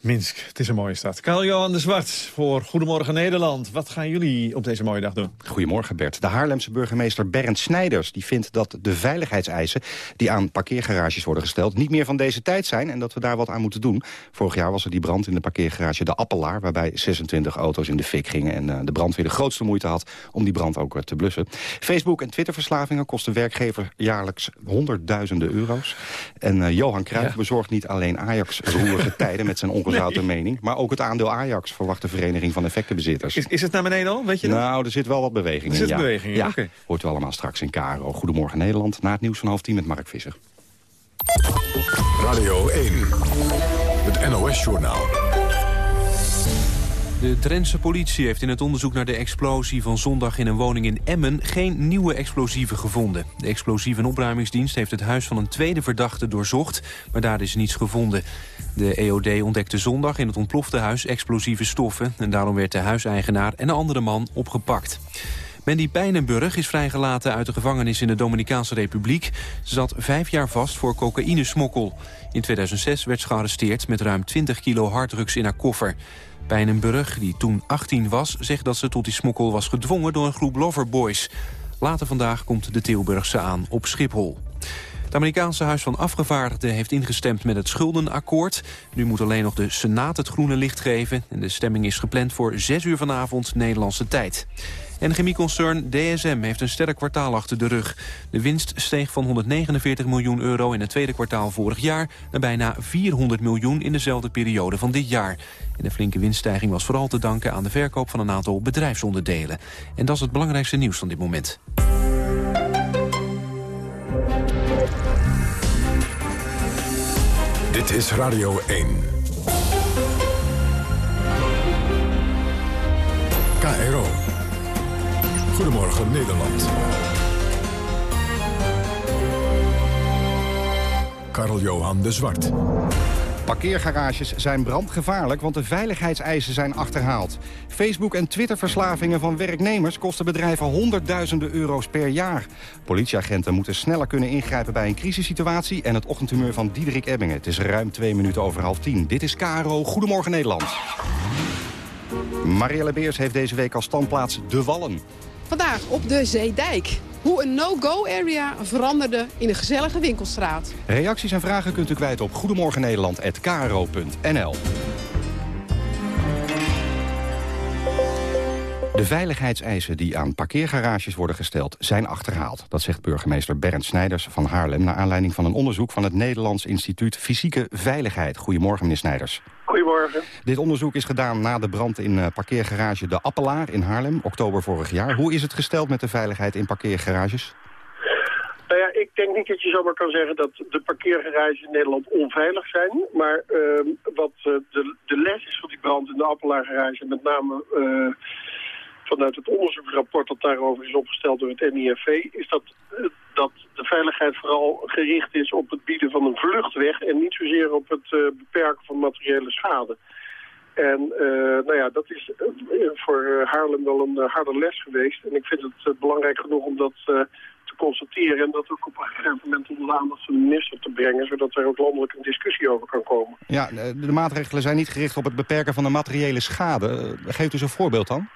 Minsk, het is een mooie stad. Karl-Johan de Zwart voor Goedemorgen Nederland. Wat gaan jullie op deze mooie dag doen? Goedemorgen Bert. De Haarlemse burgemeester Bernd Snijders die vindt dat de veiligheidseisen... die aan parkeergarages worden gesteld niet meer van deze tijd zijn... en dat we daar wat aan moeten doen. Vorig jaar was er die brand in de parkeergarage De Appelaar... waarbij 26 auto's in de fik gingen... en uh, de brandweer de grootste moeite had om die brand ook uh, te blussen. Facebook- en Twitterverslavingen kosten werkgever jaarlijks honderdduizenden euro's. En uh, Johan Cruijff ja. bezorgt niet alleen Ajax roerige <laughs> tijden met zijn ongezouten nee. mening. Maar ook het aandeel Ajax verwacht de Vereniging van Effectenbezitters. Is, is het naar beneden al? Weet je dat? Nou, er zit wel wat beweging in. Er zit ja. beweging in, ja. Okay. Hoort u allemaal straks in Karo. Goedemorgen Nederland. Na het nieuws van half tien met Mark Visser. Radio 1. Het NOS-journaal. De Drentse politie heeft in het onderzoek naar de explosie van zondag in een woning in Emmen geen nieuwe explosieven gevonden. De explosieve en opruimingsdienst heeft het huis van een tweede verdachte doorzocht, maar daar is niets gevonden. De EOD ontdekte zondag in het ontplofte huis explosieve stoffen en daarom werd de huiseigenaar en een andere man opgepakt. Mandy Pijnenburg is vrijgelaten uit de gevangenis in de Dominicaanse Republiek. Ze zat vijf jaar vast voor cocaïnesmokkel. In 2006 werd ze gearresteerd met ruim 20 kilo harddrugs in haar koffer. Pijnenburg, die toen 18 was, zegt dat ze tot die smokkel was gedwongen door een groep loverboys. Later vandaag komt de Tilburgse aan op Schiphol. Het Amerikaanse Huis van Afgevaardigden heeft ingestemd met het schuldenakkoord. Nu moet alleen nog de Senaat het groene licht geven. En de stemming is gepland voor 6 uur vanavond Nederlandse tijd. En chemieconcern DSM heeft een sterk kwartaal achter de rug. De winst steeg van 149 miljoen euro in het tweede kwartaal vorig jaar... naar bijna 400 miljoen in dezelfde periode van dit jaar. En de flinke winststijging was vooral te danken aan de verkoop van een aantal bedrijfsonderdelen. En dat is het belangrijkste nieuws van dit moment. Dit is Radio 1. KRO. Goedemorgen Nederland. Karl-Johan de Zwart. Parkeergarages zijn brandgevaarlijk, want de veiligheidseisen zijn achterhaald. Facebook- en Twitterverslavingen van werknemers kosten bedrijven honderdduizenden euro's per jaar. Politieagenten moeten sneller kunnen ingrijpen bij een crisissituatie... en het ochtendhumeur van Diederik Ebbingen. Het is ruim twee minuten over half tien. Dit is KRO. Goedemorgen Nederland. Marielle Beers heeft deze week als standplaats De Wallen. Vandaag op de Zeedijk. Hoe een no-go-area veranderde in een gezellige winkelstraat. Reacties en vragen kunt u kwijt op goedemorgennederland.kro.nl. De veiligheidseisen die aan parkeergarages worden gesteld zijn achterhaald. Dat zegt burgemeester Bernd Snijders van Haarlem... naar aanleiding van een onderzoek van het Nederlands Instituut Fysieke Veiligheid. Goedemorgen, meneer Snijders. Goedemorgen. Dit onderzoek is gedaan na de brand in uh, parkeergarage De Appelaar in Haarlem, oktober vorig jaar. Hoe is het gesteld met de veiligheid in parkeergarages? Nou ja, ik denk niet dat je zomaar kan zeggen dat de parkeergarages in Nederland onveilig zijn. Maar uh, wat uh, de, de les is van die brand in de Appelaargarage, met name uh, vanuit het onderzoeksrapport dat daarover is opgesteld door het NIFV, is dat, dat de veiligheid vooral gericht is op het bieden van een vluchtweg en niet zozeer op het beperken van materiële schade. En uh, nou ja, dat is uh, voor Haarlem wel een harde les geweest. En ik vind het belangrijk genoeg om dat te constateren... en dat ook op een gegeven moment onder de aandacht van de minister te brengen... zodat er ook landelijk een discussie over kan komen. Ja, de, maatregelen zijn niet gericht op het beperken van de materiële schade. Geeft u eens een voorbeeld dan?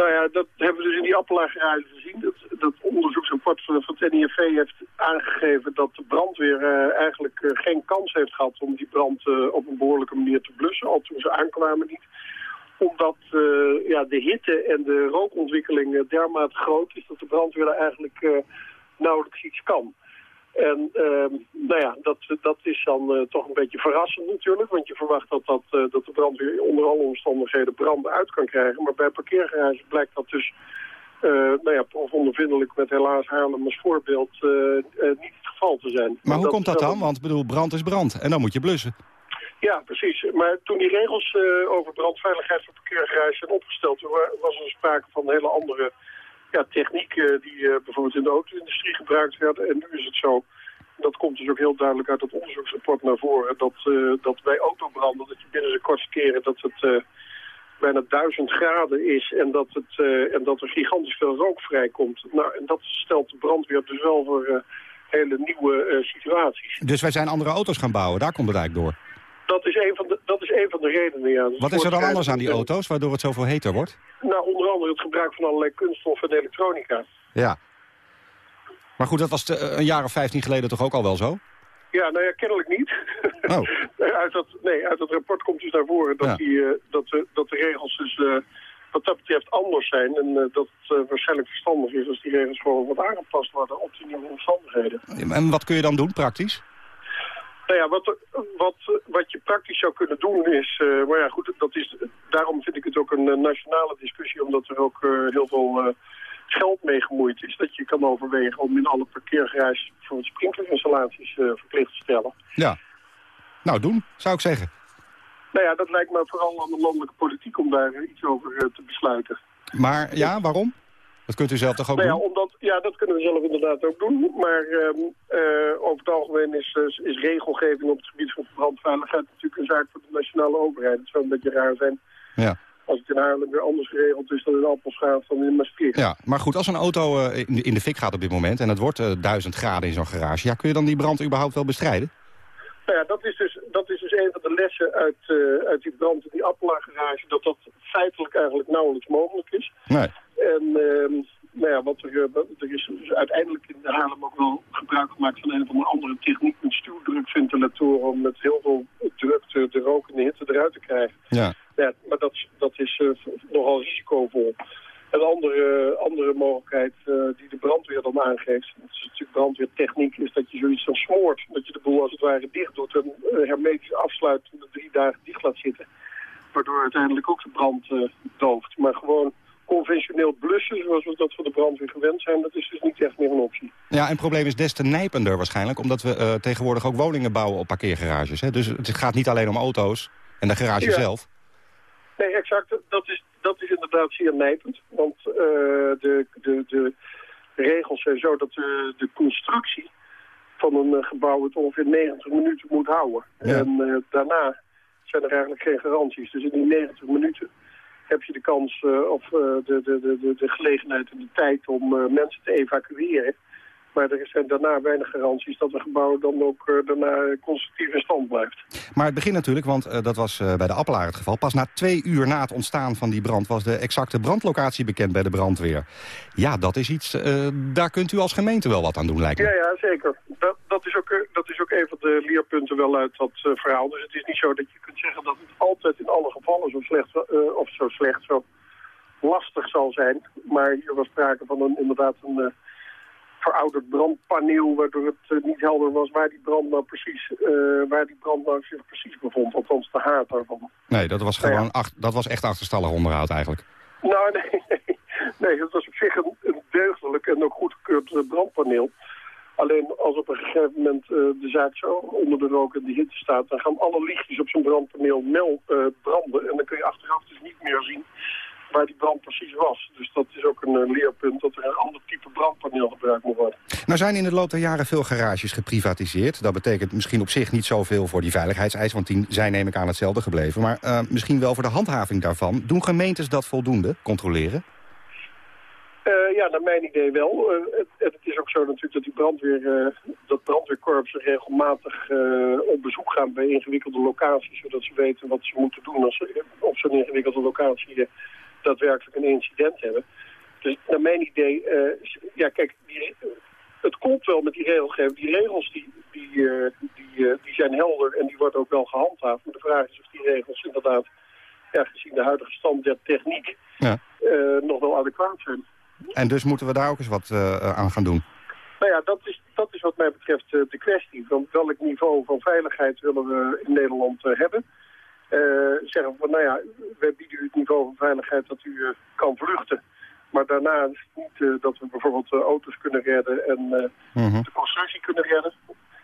Nou ja, dat hebben we dus in die appelaargarage gezien. Dat, dat onderzoeksrapport van, van het NIFV heeft aangegeven dat de brandweer uh, eigenlijk uh, geen kans heeft gehad om die brand uh, op een behoorlijke manier te blussen. Al toen ze aankwamen niet. Omdat ja, de hitte en de rookontwikkeling dermate groot is dat de brandweer er eigenlijk nauwelijks iets kan. En uh, nou ja, dat, dat is dan uh, toch een beetje verrassend natuurlijk. Want je verwacht dat, dat, uh, dat de brandweer onder alle omstandigheden branden uit kan krijgen. Maar bij parkeergarages blijkt dat dus eh, nou ja, profondervindelijk met helaas Haarlem als voorbeeld eh, eh, niet het geval te zijn. Maar hoe Dat komt dat dan? Want ik bedoel, brand is brand. En dan moet je blussen. Ja, precies. Maar toen die regels eh, over brandveiligheid voor parkeergarages zijn opgesteld, was er sprake van een hele andere ja, techniek eh, die eh, bijvoorbeeld in de auto-industrie gebruikt werd. En nu is het zo, dat komt dus ook heel duidelijk uit het onderzoeksrapport naar voren, dat, eh, dat bij autobranden, dat je binnen de kortste keren dat het bijna duizend graden is en dat, het, en dat er gigantisch veel rook vrijkomt. Nou, en dat stelt de brandweer dus wel voor hele nieuwe situaties. Dus wij zijn andere auto's gaan bouwen. Daar komt het eigenlijk door. Dat is een van de, dat is een van de redenen, ja. Wat is er dan anders aan die auto's, waardoor het zoveel heter wordt? Nou, onder andere het gebruik van allerlei kunststoffen en elektronica. Ja. Maar goed, dat was te- een jaar of 15 geleden toch ook al wel zo? Ja, nou ja, kennelijk niet. Oh. <laughs> uit, dat, nee, uit dat rapport komt dus naar voren dat, Ja. die, eh, dat, de, dat de regels dus eh, wat dat betreft anders zijn. En eh, dat het eh, waarschijnlijk verstandig is als die regels gewoon wat aangepast worden op die nieuwe omstandigheden. En wat kun je dan doen, praktisch? Nou ja, wat, wat, wat je praktisch zou kunnen doen is... eh, maar ja, goed, dat is, daarom vind ik het ook een nationale discussie... omdat er ook eh, heel veel eh, geld mee gemoeid is. Dat je kan overwegen om in alle parkeergarages... bijvoorbeeld sprinklerinstallaties verplicht te stellen. Ja. Nou, doen, zou ik zeggen. Nou ja, dat lijkt me vooral aan de landelijke politiek om daar iets over te besluiten. Maar ja, waarom? Dat kunt u zelf toch ook nou ja, doen? omdat, ja, dat kunnen we zelf inderdaad ook doen. Maar ehm, eh, over het algemeen is, eh, is regelgeving op het gebied van brandveiligheid natuurlijk een zaak voor de nationale overheid. Het zou een beetje raar zijn Ja. als het in Haarlem weer anders geregeld is dan in Appelschaat dan in Maastricht. Ja, maar goed, als een auto eh, in, de, in de fik gaat op dit moment... en het wordt eh, duizend graden in zo'n garage... ja, kun je dan die brand überhaupt wel bestrijden? Nou ja, dat is dus, dat is dus een van de lessen uit, uit die brand in die Appelaar garage, dat dat feitelijk eigenlijk nauwelijks mogelijk is. Nee. En ehm, nou ja, wat er, eh, er is dus uiteindelijk in Haarlem ook wel gebruik gemaakt van een of andere andere techniek met stuwdrukventilatoren om met heel veel druk de, rook en de hitte eruit te krijgen. Ja. Ja, maar dat, is- dat is eh, nogal risicovol. Een andere, andere mogelijkheid eh, die de brandweer dan aangeeft, dat is natuurlijk brandweertechniek, is dat je zoiets dan smoort. Dat je de boel als het ware dicht doet en hermetisch afsluit en de drie dagen dicht laat zitten. Waardoor uiteindelijk ook de brand eh, dooft. Maar gewoon conventioneel blussen, zoals we dat van de brandweer gewend zijn, dat is dus niet echt meer een optie. Ja, en het probleem is des te nijpender waarschijnlijk... omdat we eh, tegenwoordig ook woningen bouwen op parkeergarages. Hè? Dus het gaat niet alleen om auto's en de garage Ja. zelf. Nee, exact. Dat is, dat is inderdaad zeer nijpend. Want eh, de, de, de regels zijn zo dat de, de constructie van een gebouw het ongeveer 90 minuten moet houden. En daarna zijn er eigenlijk geen garanties. Dus in die 90 minuten heb je de kans eh, of eh, de, de, de, de, de gelegenheid en de tijd om eh, mensen te evacueren. Maar er zijn daarna weinig garanties dat een gebouw dan ook daarna constructief in stand blijft. Maar het begin natuurlijk, want dat was bij de Appelaar het geval... pas na twee uur na het ontstaan van die brand... was de exacte brandlocatie bekend bij de brandweer. Ja, dat is iets... daar kunt u als gemeente wel wat aan doen, lijkt me. Ja, ja, zeker. Dat, dat, is ook, eh, dat is ook een van de leerpunten wel uit dat eh, verhaal. Dus het is niet zo dat je kunt zeggen dat het altijd in alle gevallen zo slecht, eh, of zo slecht, zo lastig zal zijn. Maar hier was sprake van een, inderdaad een verouderd brandpaneel, waardoor het niet helder was waar die brand nou precies, waar die brand nou zich precies bevond. Althans de haard daarvan. Nee, dat was, Nou ja. gewoon ach- dat was echt achterstallig onderhoud eigenlijk. Nou, <laughs> nee, nee. Nee, het was op zich een, een deugdelijk en ook goedgekeurd brandpaneel. Alleen als op een gegeven moment eh, de zaak zo onder de rook en de hitte staat... dan gaan alle lichtjes op zo'n brandpaneel mel eh, branden. En dan kun je achteraf dus niet meer zien waar die brand precies was. Dus dat is ook een eh, leerpunt dat er een ander type brandpaneel gebruikt moet worden. Nou zijn in de loop der jaren veel garages geprivatiseerd. Dat betekent misschien op zich niet zoveel voor die veiligheidseisen... want die zijn neem ik aan hetzelfde gebleven. Maar misschien wel voor de handhaving daarvan. Doen gemeentes dat voldoende, controleren? Eh, ja, naar mijn idee wel. Eh, het, het is ook zo natuurlijk dat die brandweer, eh, dat brandweerkorpsen regelmatig op bezoek gaan bij ingewikkelde locaties, zodat ze weten wat ze moeten doen als ze op zo'n ingewikkelde locatie daadwerkelijk een incident hebben. Dus naar mijn idee, ja kijk, die, het komt wel met die regelgeving. Die regels die, die, die, die zijn helder en die worden ook wel gehandhaafd. Maar de vraag is of die regels inderdaad, ja, gezien de huidige stand der techniek, Ja. nog wel adequaat zijn. En dus moeten we daar ook eens wat eh, aan gaan doen. Nou ja, dat is, dat is wat mij betreft eh, de kwestie. Van welk niveau van veiligheid willen we in Nederland eh, hebben? Eh, zeggen we van, nou ja, we bieden u het niveau van veiligheid dat u eh, kan vluchten. Maar daarna is het niet eh, dat we bijvoorbeeld eh, auto's kunnen redden en eh, Mhm. de constructie kunnen redden.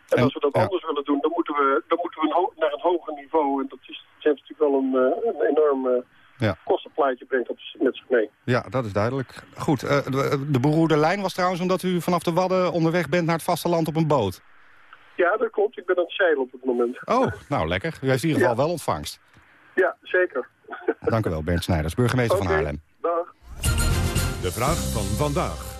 En, En- als we dat ja. anders willen doen, dan moeten we, dan moeten we naar een hoger niveau. En dat is, dat heeft natuurlijk wel een, eh, een enorm eh, Ja. kostenplaatje brengt dat met zich mee. Ja, dat is duidelijk. Goed, eh, de, de beroerde lijn was trouwens omdat u vanaf de Wadden onderweg bent naar het vasteland op een boot. Ja, dat klopt. Ik ben aan het zeilen op het moment. Oh, nou lekker. U heeft in ieder geval wel ontvangst. Ja, zeker. Dank u wel, Bernd Snijders, burgemeester van Oké, Haarlem. Dag. De vraag van vandaag.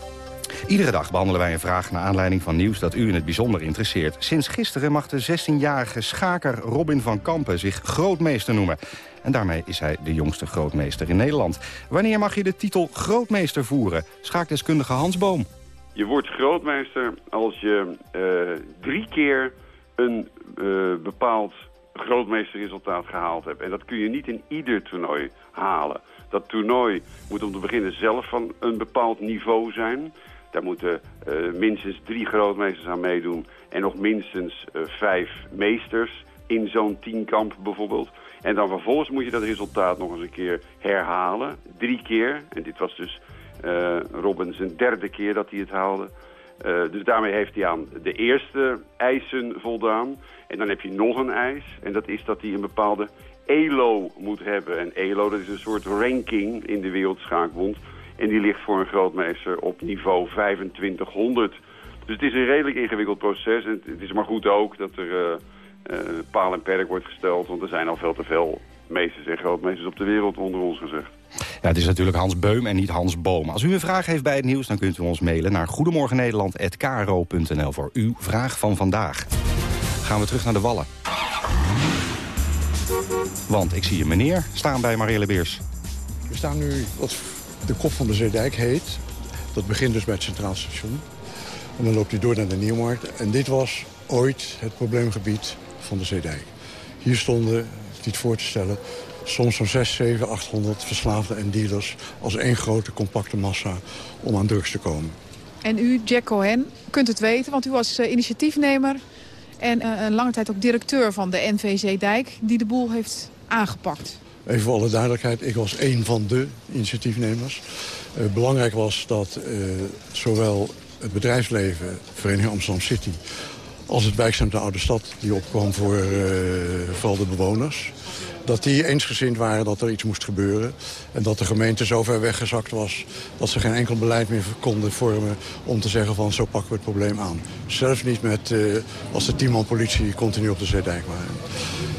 Iedere dag behandelen wij een vraag naar aanleiding van nieuws dat u in het bijzonder interesseert. Sinds gisteren mag de 16-jarige schaker Robin van Kampen zich grootmeester noemen. En daarmee is hij de jongste grootmeester in Nederland. Wanneer mag je de titel grootmeester voeren? Schaakdeskundige Hans Boom. Je wordt grootmeester als je eh, drie keer een eh, bepaald grootmeesterresultaat gehaald hebt. En dat kun je niet in ieder toernooi halen. Dat toernooi moet om te beginnen zelf van een bepaald niveau zijn. Daar moeten eh, minstens drie grootmeesters aan meedoen. En nog minstens eh, vijf meesters in zo'n tienkamp bijvoorbeeld. En dan vervolgens moet je dat resultaat nog eens een keer herhalen. Drie keer. En dit was dus eh Robin zijn derde keer dat hij het haalde. Dus daarmee heeft hij aan de eerste eisen voldaan. En dan heb je nog een eis. En dat is dat hij een bepaalde ELO moet hebben. En ELO dat is een soort ranking in de Wereldschaakbond. En die ligt voor een grootmeester op niveau 2500. Dus het is een redelijk ingewikkeld proces. En het is maar goed ook dat er eh, eh, paal en perk wordt gesteld. Want er zijn al veel te veel meesters en grootmeesters op de wereld onder ons gezegd. Ja, het is natuurlijk Hans Beum en niet Hans Boom. Als u een vraag heeft bij het nieuws, dan kunt u ons mailen naar goedemorgennederland.kro.nl voor uw vraag van vandaag. Gaan we terug naar de Wallen. Want ik zie een meneer staan bij Marielle Beers. We staan nu wat de kop van de Zeedijk heet. Dat begint dus bij het Centraal Station. En dan loopt hij door naar de Nieuwmarkt. En dit was ooit het probleemgebied van de Zeedijk. Hier stonden, niet voor te stellen, soms zo'n 6, 7, 800 verslaafden en dealers... als één grote compacte massa om aan drugs te komen. En u, Jack Cohen, kunt het weten, want u was eh, initiatiefnemer... en eh, een lange tijd ook directeur van de NVC Dijk... die de boel heeft aangepakt. Even voor alle duidelijkheid, ik was één van de initiatiefnemers. Eh, belangrijk was dat eh, zowel het bedrijfsleven, Vereniging Amsterdam City... als het wijkcentrum Oude Stad, die opkwam voor eh, vooral de bewoners... dat die eensgezind waren dat er iets moest gebeuren. En dat de gemeente zo ver weggezakt was... dat ze geen enkel beleid meer konden vormen om te zeggen van zo pakken we het probleem aan. Zelfs niet met, als de teamman politie continu op de Zeedijk waren.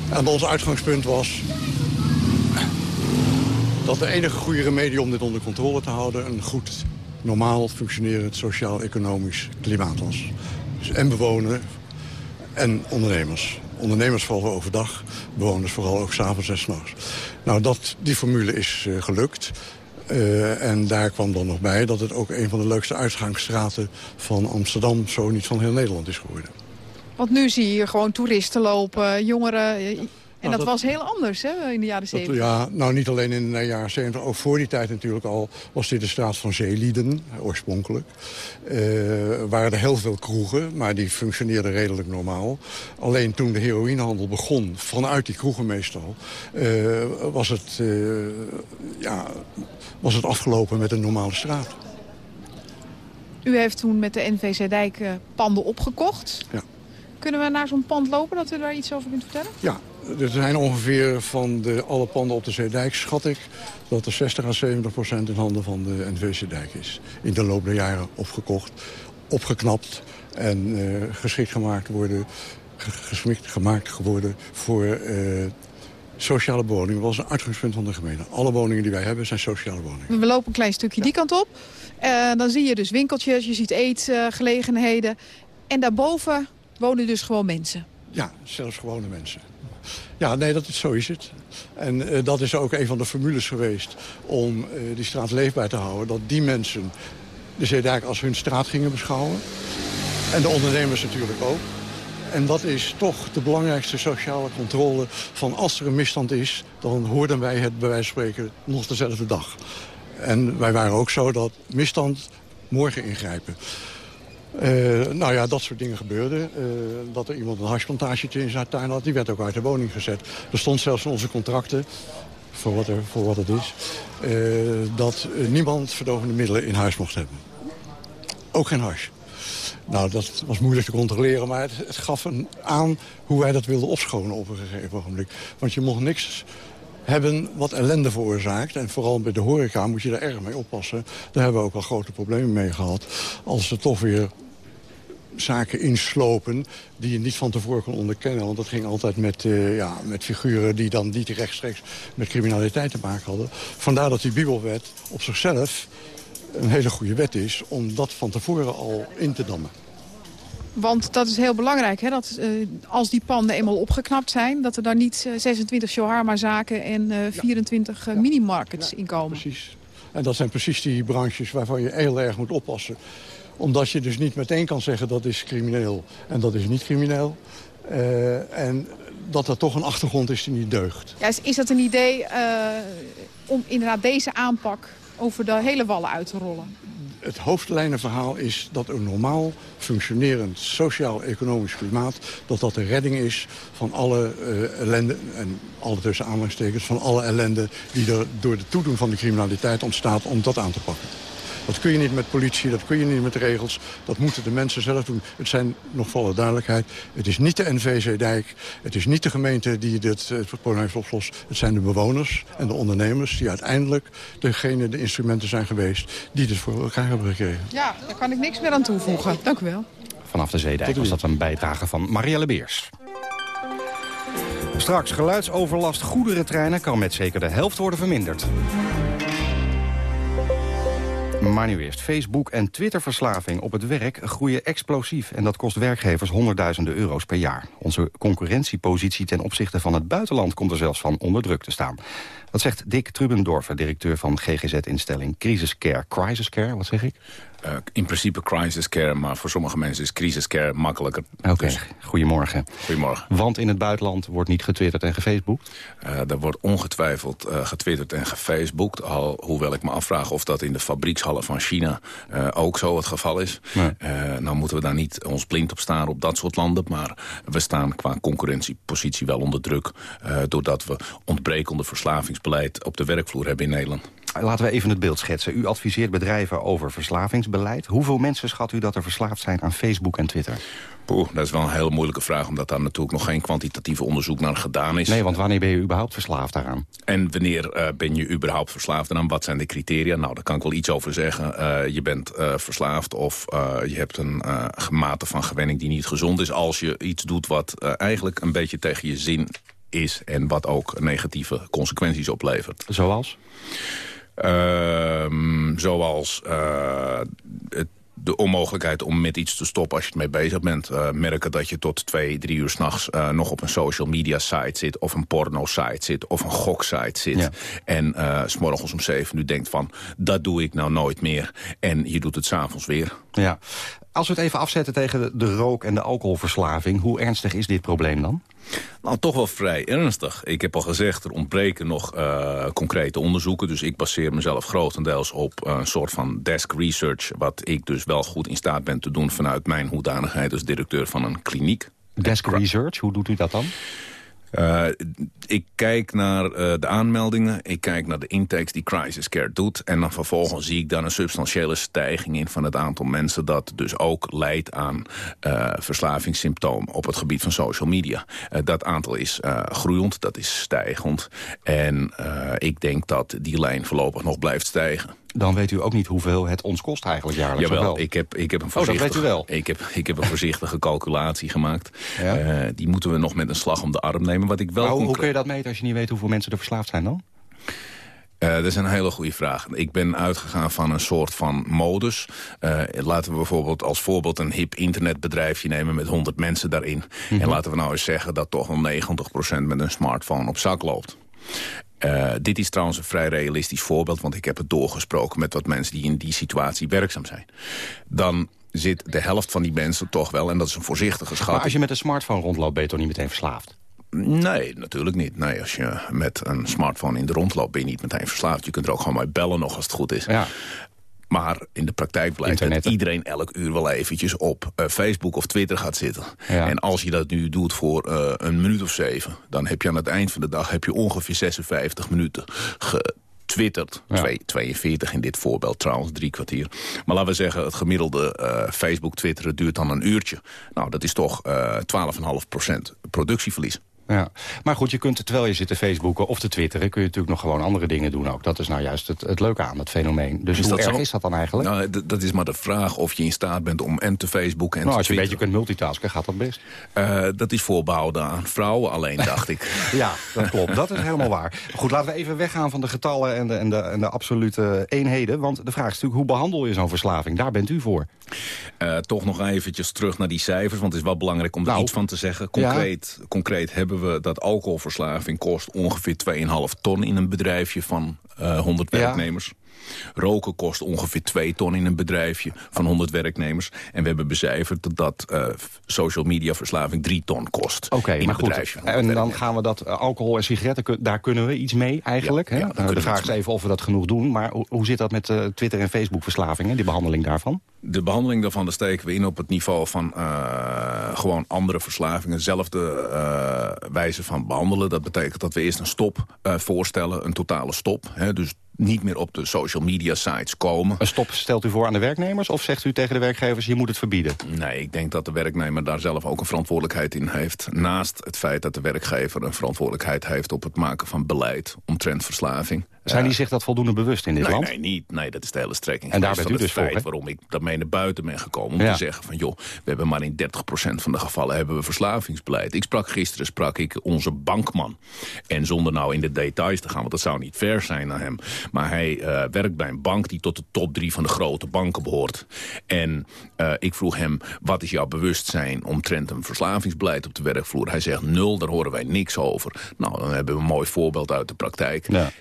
En ons uitgangspunt was dat de enige goede remedie om dit onder controle te houden... een goed, normaal functionerend sociaal-economisch klimaat was. Dus en bewoner en ondernemers. Ondernemers vooral overdag, bewoners vooral ook s'avonds en s'nachts. Nou, dat, die formule is eh, gelukt. Eh, en daar kwam dan nog bij dat het ook een van de leukste uitgangsstraten van Amsterdam... zo niet van heel Nederland is geworden. Want nu zie je gewoon toeristen lopen, jongeren... En dat, dat- was heel anders hè, in de jaren Dat, 70. ja, nou niet alleen in de jaren 70, ook voor die tijd natuurlijk al was dit de straat van zeelieden, oorspronkelijk. Eh waren er heel veel kroegen, maar die functioneerden redelijk normaal. Alleen toen de heroïnehandel begon, vanuit die kroegen meestal, eh, was, het, eh, ja, was het afgelopen met een normale straat. U heeft toen met de NVC Dijk panden opgekocht. Ja. Kunnen we naar zo'n pand lopen, dat u daar iets over kunt vertellen? Ja, er zijn ongeveer van de, alle panden op de Zeedijk, schat ik... dat er 60 à 70 procent in handen van de NVC Dijk is. In de loop der jaren opgekocht, opgeknapt en eh, geschikt gemaakt worden... ge- geschikt gemaakt geworden voor eh, sociale woningen. Dat was een uitgangspunt van de gemeente. Alle woningen die wij hebben zijn sociale woningen. We lopen een klein stukje die kant op. Eh, dan zie je dus winkeltjes, je ziet eetgelegenheden. en daarboven wonen dus gewoon mensen. Ja, zelfs gewone mensen. Ja, nee, dat is, zo is het. En eh, dat is ook een van de formules geweest om eh, die straat leefbaar te houden. Dat die mensen de Zeedijk als hun straat gingen beschouwen. En de ondernemers natuurlijk ook. En dat is toch de belangrijkste sociale controle van als er een misstand is... dan hoorden wij het bij wijze van spreken nog dezelfde dag. En wij waren ook zo dat misstand morgen ingrijpen. Eh, nou ja, dat soort dingen gebeurden. Eh, dat er iemand een harsplantage in zijn tuin had, die werd ook uit de woning gezet. Er stond zelfs in onze contracten voor wat, er, voor wat het is... eh, dat niemand verdovende middelen in huis mocht hebben. Ook geen hash. Nou, dat was moeilijk te controleren, maar het, gaf een aan hoe wij dat wilden opschonen op een gegeven ogenblik. Want je mocht niks hebben wat ellende veroorzaakt. En vooral bij de horeca moet je daar erg mee oppassen. Daar hebben we ook al grote problemen mee gehad. Als ze toch weer zaken inslopen die je niet van tevoren kon onderkennen. Want dat ging altijd met, uh, ja, met figuren die dan niet rechtstreeks met criminaliteit te maken hadden. Vandaar dat die Bibelwet op zichzelf een hele goede wet is... om dat van tevoren al in te dammen. Want dat is heel belangrijk, hè? Dat, uh, als die panden eenmaal opgeknapt zijn... dat er dan niet uh, 26 shawarma-zaken en uh, 24 ja. minimarkets ja, in komen. Precies. En dat zijn precies die branches waarvan je heel erg moet oppassen. Omdat je dus niet meteen kan zeggen dat is crimineel en dat is niet crimineel. en dat er toch een achtergrond is die niet deugt. Ja, is, is dat een idee om inderdaad deze aanpak over de hele wallen uit te rollen? Het hoofdlijnenverhaal is dat een normaal functionerend sociaal-economisch klimaat... dat dat de redding is van alle uh, ellende, en alle tussen aanhalingstekens... van alle ellende die er door de toedoen van de criminaliteit ontstaat om dat aan te pakken. Dat kun je niet met politie, dat kun je niet met regels. Dat moeten de mensen zelf doen. Het zijn, nog volle duidelijkheid, het is niet de NVC-dijk. Het is niet de gemeente die dit het probleem heeft opgelost. Het zijn de bewoners en de ondernemers die uiteindelijk degene de instrumenten zijn geweest... die dit voor elkaar hebben gekregen. Ja, daar kan ik niks meer aan toevoegen. Dank u wel. Vanaf de Zeedijk was dat een bijdrage van Marielle Beers. Straks geluidsoverlast goederentreinen kan met zeker de helft worden verminderd. Maar nu eerst. Facebook- en Twitter-verslaving op het werk groeien explosief. En dat kost werkgevers honderdduizenden euro's per jaar. Onze concurrentiepositie ten opzichte van het buitenland... komt er zelfs van onder druk te staan. Dat zegt Dick Trubendorfer, directeur van GGZ-instelling Crisis Care. Crisis Care, wat zeg ik? Uh, in principe crisis care, maar voor sommige mensen is crisis care makkelijker. Oké, okay. dus. goedemorgen. Goedemorgen. Want in het buitenland wordt niet getwitterd en gefaceboekt? Uh, er wordt ongetwijfeld uh, getwitterd en gefaceboekt. Al, hoewel ik me afvraag of dat in de fabriekshallen van China ook zo het geval is. Nee. nou moeten we daar niet ons blind op staan op dat soort landen. Maar we staan qua concurrentiepositie wel onder druk. doordat we ontbrekende verslavingsbeleid op de werkvloer hebben in Nederland. Laten we even het beeld schetsen. U adviseert bedrijven over verslavingsbeleid. Hoeveel mensen schat u dat er verslaafd zijn aan Facebook en Twitter? Poeh, dat is wel een hele moeilijke vraag... omdat daar natuurlijk nog geen kwantitatieve onderzoek naar gedaan is. Nee, want wanneer ben je überhaupt verslaafd daaraan? En wanneer uh, ben je überhaupt verslaafd eraan? Wat zijn de criteria? Nou, daar kan ik wel iets over zeggen. Uh, je bent uh, verslaafd of je hebt een mate van gewenning die niet gezond is... als je iets doet wat eigenlijk een beetje tegen je zin is... en wat ook negatieve consequenties oplevert. Zoals? Uh, zoals uh, het de onmogelijkheid om met iets te stoppen als je ermee bezig bent. Uh, merken dat je tot twee, drie uur s'nachts uh, nog op een social media site zit... of een porno site zit of een goksite zit. Ja. En uh, s'morgens om zeven uur denkt van, dat doe ik nou nooit meer. En je doet het s'avonds weer. Ja. Als we het even afzetten tegen de rook- en de alcoholverslaving... hoe ernstig is dit probleem dan? Nou, toch wel vrij ernstig. Ik heb al gezegd, er ontbreken nog uh, concrete onderzoeken. Dus ik baseer mezelf grotendeels op een uh, soort van desk research... wat ik dus wel goed in staat ben te doen vanuit mijn hoedanigheid... als directeur van een kliniek. Desk research, hoe doet u dat dan? Uh, ik kijk naar uh, de aanmeldingen, ik kijk naar de intakes die Crisis Care doet... en dan vervolgens zie ik dan een substantiële stijging in van het aantal mensen... dat dus ook leidt aan uh, verslavingssymptomen op het gebied van social media. dat aantal is groeiend, dat is stijgend. En ik denk dat die lijn voorlopig nog blijft stijgen dan weet u ook niet hoeveel het ons kost eigenlijk jaarlijks. Jawel, wel? Ik, heb, ik, heb een voorzichtige, oh, dat weet u wel. Ik heb, ik heb een voorzichtige calculatie gemaakt. Ja? Uh, die moeten we nog met een slag om de arm nemen. Wat ik wel maar hoe, hoe kun je dat meten als je niet weet hoeveel mensen er verslaafd zijn dan? Uh, dat is een hele goede vraag. Ik ben uitgegaan van een soort van modus. Uh, laten we bijvoorbeeld als voorbeeld een hip internetbedrijfje nemen... met 100 mensen daarin. Mm -hmm. En laten we nou eens zeggen dat toch wel 90% met een smartphone op zak loopt. Uh, dit is trouwens een vrij realistisch voorbeeld... want ik heb het doorgesproken met wat mensen die in die situatie werkzaam zijn. Dan zit de helft van die mensen toch wel, en dat is een voorzichtige schatting... Maar als je met een smartphone rondloopt, ben je toch niet meteen verslaafd? Nee, natuurlijk niet. Nee, als je met een smartphone in de rond loopt, ben je niet meteen verslaafd. Je kunt er ook gewoon mee bellen nog als het goed is. Ja. Maar in de praktijk blijkt Internet. dat iedereen elk uur wel eventjes op eh, Facebook of Twitter gaat zitten. Ja. En als je dat nu doet voor eh, een minuut of zeven... dan heb je aan het eind van de dag heb je ongeveer 56 minuten getwitterd. Ja. Twee- 42 in dit voorbeeld trouwens, drie kwartier. Maar laten we zeggen, het gemiddelde eh, Facebook twitteren duurt dan een uurtje. Nou, dat is toch eh 12,5% productieverlies. Ja. Maar goed, je kunt terwijl je zit te Facebooken of te twitteren... kun je natuurlijk nog gewoon andere dingen doen ook. Dat is nou juist het, het leuke aan het fenomeen. Dus Is hoe erg zo? is dat dan eigenlijk? Nou, dat is maar de vraag of je in staat bent om en te Facebooken en nou, te als je een beetje twitteren. kunt multitasken, gaat dat best. Eh, dat is voorbehouden aan vrouwen alleen, dacht ik. <laughs> Ja, dat klopt. Dat is helemaal waar. Goed, laten we even weggaan van de getallen en de, en de, en de absolute eenheden. Want de vraag is natuurlijk, hoe behandel je zo'n verslaving? Daar bent u voor. Eh, toch nog eventjes terug naar die cijfers, want het is wel belangrijk om er Nou, iets van te zeggen. Concreet, concreet hebben we dat alcoholverslaving kost ongeveer 2,5 ton in een bedrijfje van eh 100 Ja. Roken kost ongeveer 2 ton in een bedrijfje van 100 werknemers. En we hebben becijferd dat dat eh, social media verslaving 3 ton kost. Oké, maar goed. En 100 dan gaan we dat eh, alcohol en sigaretten, daar kunnen we iets mee eigenlijk. Ja, hè? ja, de vraag is even of we dat genoeg doen. Maar hoe, hoe zit dat met eh, Twitter en Facebook verslavingen, die behandeling daarvan? De behandeling daarvan daar steken we in op het niveau van gewoon andere verslavingen. Zelfde wijze van behandelen. Dat betekent dat we eerst een stop voorstellen, een totale stop. Hè, dus niet meer op de social media sites komen. Een stop stelt u voor aan de werknemers of zegt u tegen de werkgevers je moet het verbieden? Nee, ik denk dat de werknemer daar zelf ook een verantwoordelijkheid in heeft. Naast het feit dat de werkgever een verantwoordelijkheid heeft... op het maken van beleid omtrent verslaving. Zijn die zich dat voldoende bewust in dit nee, land? Nee, niet. Nee, dat is de hele strekking. En daar bent u dus het voor, feit waarom ik daarmee naar buiten ben gekomen. Om Ja. te zeggen van, joh, we hebben maar in 30% van de gevallen hebben we verslavingsbeleid. Ik sprak gisteren, sprak ik onze bankman. En zonder nou in de details te gaan, want dat zou niet ver zijn naar hem. Maar hij eh, werkt bij een bank die tot de top drie van de grote banken behoort. En eh, ik vroeg hem, wat is jouw bewustzijn omtrent een verslavingsbeleid op de werkvloer? Hij zegt nul, daar horen wij niks over. Nou, dan hebben we een mooi voorbeeld uit de praktijk. Ja.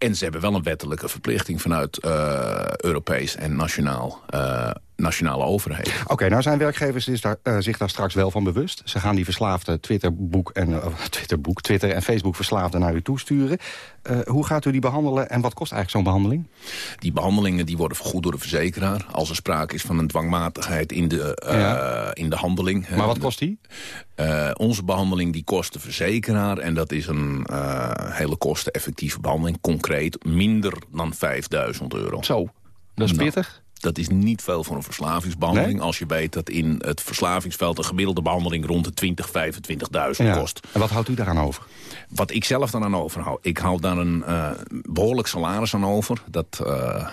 En ze hebben wel een wettelijke verplichting vanuit eh, Europees en nationaal, eh, nationale overheden. Oké, nou zijn werkgevers zich daar, eh, zich daar straks wel van bewust. Ze gaan die verslaafde Twitterboek en, eh, Twitterboek, Twitter en Facebook verslaafden naar u toesturen. Eh, hoe gaat u die behandelen en wat kost eigenlijk zo'n behandeling? Die behandelingen die worden vergoed door de verzekeraar. Als er sprake is van een dwangmatigheid in de, Ja. in de handeling. Maar wat kost die? Onze behandeling die kost de verzekeraar. En dat is een hele kosteneffectieve behandeling. Concreet minder dan 5000 euro. Zo, dat is Nou, pittig. Dat is niet veel voor een verslavingsbehandeling. Nee? Als je weet dat in het verslavingsveld een gemiddelde behandeling rond de 20, 25.000 Ja. kost. En wat houdt u daaraan over? Wat ik zelf dan aan overhoud. Ik hou daar een eh, behoorlijk salaris aan over. Dat eh,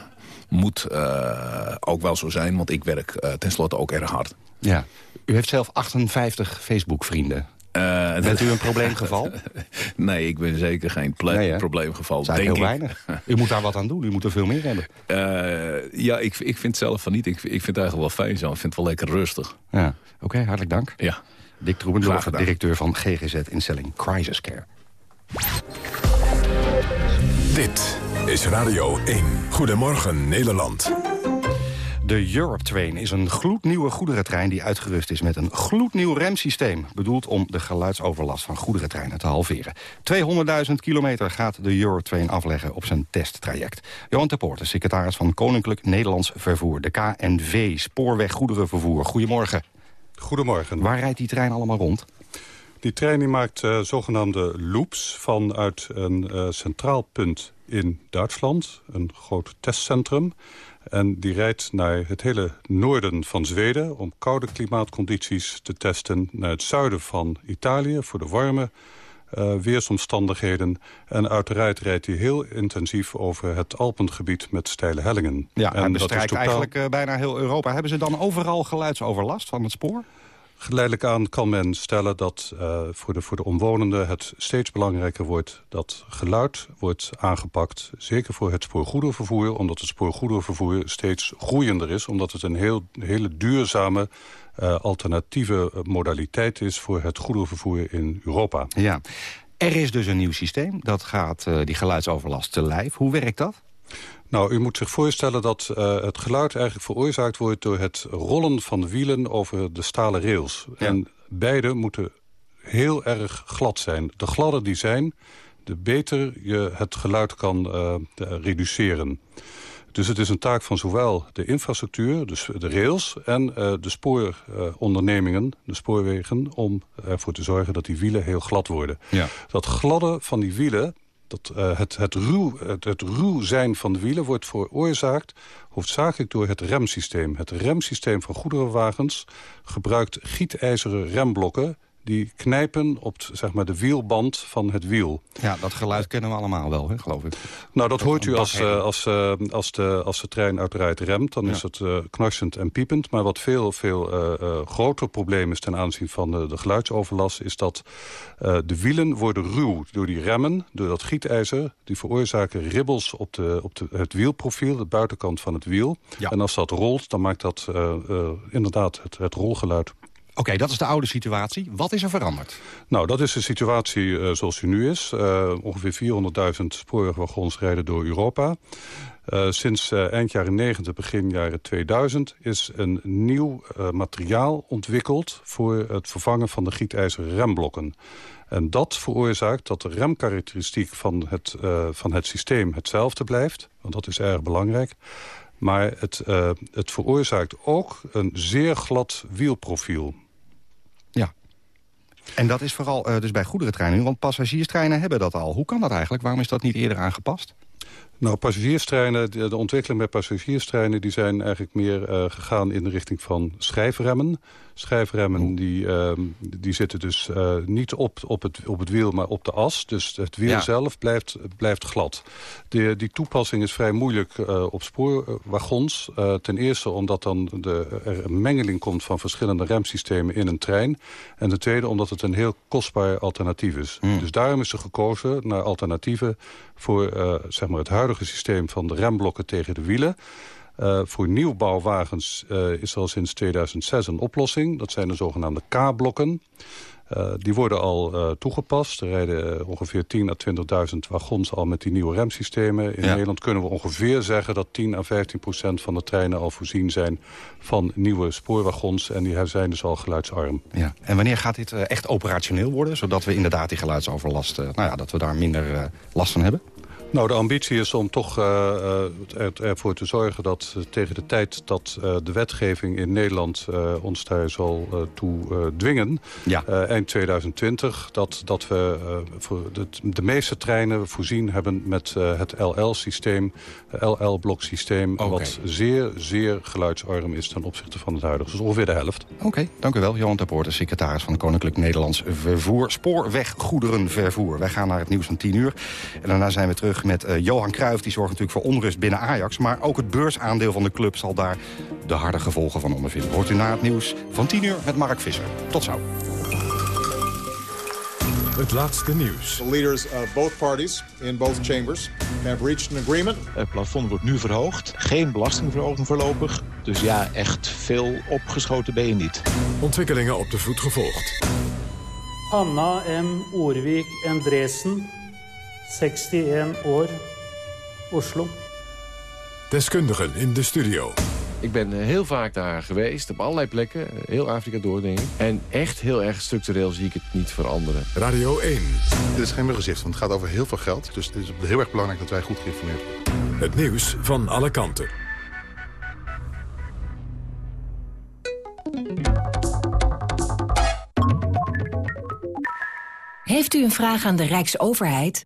moet eh, ook wel zo zijn, want ik werk tenslotte ook erg hard. Ja. U heeft zelf 58 Facebook-vrienden. Eh, Bent u een probleemgeval? <laughs> nee, ik ben zeker geen Nee, hè? probleemgeval. Dat is denk eigenlijk heel ik. weinig. <laughs> U moet daar wat aan doen. U moet er veel meer hebben. Eh, ja, ik, ik vind zelf van niet. Ik, ik vind het eigenlijk wel fijn zo. Ik vind het wel lekker rustig. Ja. Oké, hartelijk dank. Ja. Dick Troebendorf, directeur van GGZ-instelling Crisis Care. Dit is Radio 1. Goedemorgen Nederland. De Europe Train is een gloednieuwe goederentrein die uitgerust is met een gloednieuw remsysteem. Bedoeld om de geluidsoverlast van goederentreinen te halveren. 200.000 kilometer gaat de Europe Train afleggen op zijn testtraject. Johan Terpoorte, secretaris van Koninklijk Nederlands Vervoer. De KNV, Spoorweg Goederenvervoer. Goedemorgen. Goedemorgen. Waar rijdt die trein allemaal rond? Die trein die maakt eh, zogenaamde loops vanuit een eh, centraal punt in Duitsland. Een groot testcentrum. En die rijdt naar het hele noorden van Zweden... om koude klimaatcondities te testen. Naar het zuiden van Italië voor de warme eh, weersomstandigheden. En uiteraard rijdt hij heel intensief over het Alpengebied met steile hellingen. Ja, en hij dat is totaal- eigenlijk eh, bijna heel Europa. Hebben ze dan overal geluidsoverlast van het spoor? Geleidelijk aan kan men stellen dat uh, voor, de, voor de omwonenden het steeds belangrijker wordt dat geluid wordt aangepakt. Zeker voor het spoorgoederenvervoer, omdat het spoorgoederenvervoer steeds groeiender is. Omdat het een heel, hele duurzame uh, alternatieve modaliteit is voor het goederenvervoer in Europa. Ja, er is dus een nieuw systeem. Dat gaat die geluidsoverlast te lijf. Hoe werkt dat? Nou, u moet zich voorstellen dat uh, het geluid eigenlijk veroorzaakt wordt... door het rollen van wielen over de stalen rails. Ja. En beide moeten heel erg glad zijn. De gladder die zijn, de beter je het geluid kan uh, reduceren. Dus het is een taak van zowel de infrastructuur, dus de rails... en uh, de spoorondernemingen, de spoorwegen... om ervoor te zorgen dat die wielen heel glad worden. Ja. Dat gladde van die wielen, dat, uh, het, het, ruw, het, het ruw zijn van de wielen... wordt veroorzaakt hoofdzakelijk door het remsysteem. Het remsysteem van goederenwagens gebruikt gietijzeren remblokken die knijpen op zeg maar, de wielband van het wiel. Ja, dat geluid kennen we allemaal wel, hè, geloof ik. Nou, dat, hoort u als, uh, als, uh, als, de, als de trein uiteraard remt. Dan ja. is het uh, knarsend en piepend. Maar wat veel, veel groter probleem is ten aanzien van de, de geluidsoverlast... is dat de wielen worden ruw door die remmen, door dat gietijzer. Die veroorzaken ribbels op, de, op de, het wielprofiel, de buitenkant van het wiel. Ja. En als dat rolt, dan maakt dat inderdaad het, het rolgeluid Oké, dat is de oude situatie. Wat is er veranderd? Nou, dat is de situatie uh, zoals die nu is. Uh, ongeveer 400.000 spoorwegwagons rijden door Europa. Uh, sinds eind jaren 90, begin jaren 2000... is een nieuw materiaal ontwikkeld... voor het vervangen van de gietijzeren remblokken. En dat veroorzaakt dat de remkarakteristiek van het, van het systeem hetzelfde blijft. Want dat is erg belangrijk. Maar het, het veroorzaakt ook een zeer glad wielprofiel. En dat is vooral uh, dus bij goederentreinen, want passagierstreinen hebben dat al. Hoe kan dat eigenlijk? Waarom is dat niet eerder aangepast? Nou, passagierstreinen, de, de ontwikkeling bij passagierstreinen... die zijn eigenlijk meer uh, gegaan in de richting van schijfremmen. Schijfremmen die, uh, die zitten dus uh, niet op, op, het, op het wiel, maar op de as. Dus het wiel ja. zelf blijft, blijft glad. De, die toepassing is vrij moeilijk uh, op spoorwagons. ten eerste omdat dan de, er een mengeling komt van verschillende remsystemen in een trein. En ten tweede omdat het een heel kostbaar alternatief is. Mm. Dus daarom is er gekozen naar alternatieven voor zeg maar het huidige systeem van de remblokken tegen de wielen. Uh, voor nieuwbouwwagens uh, is er al sinds 2006 een oplossing. Dat zijn de zogenaamde K-blokken. Uh, die worden al uh, toegepast. Er rijden uh, ongeveer 10.000 à 20.000 wagons al met die nieuwe remsystemen. In ja. Nederland kunnen we ongeveer zeggen dat 10 à 15 procent van de treinen al voorzien zijn van nieuwe spoorwagons. En die zijn dus al geluidsarm. Ja. En wanneer gaat dit echt operationeel worden? Zodat we inderdaad die geluidsoverlast, nou ja, dat we daar minder last van hebben? Nou, de ambitie is om toch uh, er, ervoor te zorgen dat uh, tegen de tijd dat uh, de wetgeving in Nederland ons daar zal toe dwingen, ja. eind 2020, dat, dat we voor de, de, meeste treinen voorzien hebben met het LL-systeem, LL-bloksysteem, okay. wat zeer, zeer geluidsarm is ten opzichte van het huidige. Dus ongeveer de helft. Oké, okay, dank u wel. Johan Terpoorten, secretaris van Koninklijk Nederlands Vervoer, Spoorweggoederenvervoer. Wij gaan naar het nieuws van 10 uur en daarna zijn we terug met uh, Johan Cruijff. Die zorgt natuurlijk voor onrust binnen Ajax. Maar ook het beursaandeel van de club zal daar de harde gevolgen van ondervinden. Hoort u na het nieuws van 10 uur met Mark Visser. Tot zo. Het laatste nieuws. The leaders of both parties in both chambers have reached an agreement. Het plafond wordt nu verhoogd. Geen belastingverhoging voorlopig. Dus ja, echt veel opgeschoten ben je niet. Ontwikkelingen op de voet gevolgd. Anna M. Oervik Andresen 61 år, Oslo. Deskundigen in de studio. Ik ben heel vaak daar geweest, op allerlei plekken. Heel Afrika door, denk ik. En echt heel erg structureel zie ik het niet veranderen. Radio 1. Dit is geen muggenzicht, want het gaat over heel veel geld. Dus het is heel erg belangrijk dat wij goed geïnformeerd worden. Het nieuws van alle kanten. Heeft u een vraag aan de Rijksoverheid?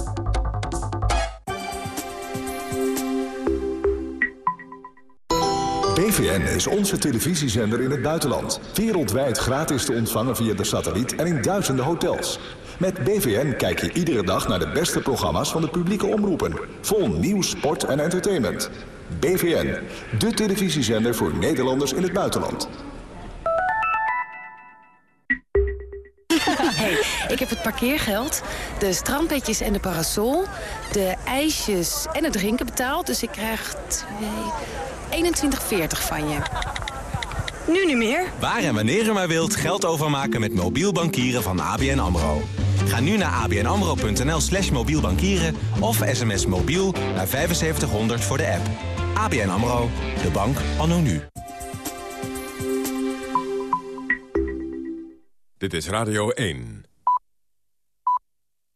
BVN is onze televisiezender in het buitenland. Wereldwijd gratis te ontvangen via de satelliet en in duizenden hotels. Met BVN kijk je iedere dag naar de beste programma's van de publieke omroepen. Vol nieuws, sport en entertainment. BVN, de televisiezender voor Nederlanders in het buitenland. <laughs> Hey, ik heb het parkeergeld, de strandbedjes en de parasol, de ijsjes en het drinken betaald. Dus ik krijg 21,40 van je. Nu niet meer. Waar en wanneer u maar wilt geld overmaken met mobiel bankieren van ABN AMRO. Ga nu naar abnamro.nl slash mobiel bankieren of sms mobiel naar 7500 voor de app. ABN AMRO, de bank anno nu. Dit is Radio 1.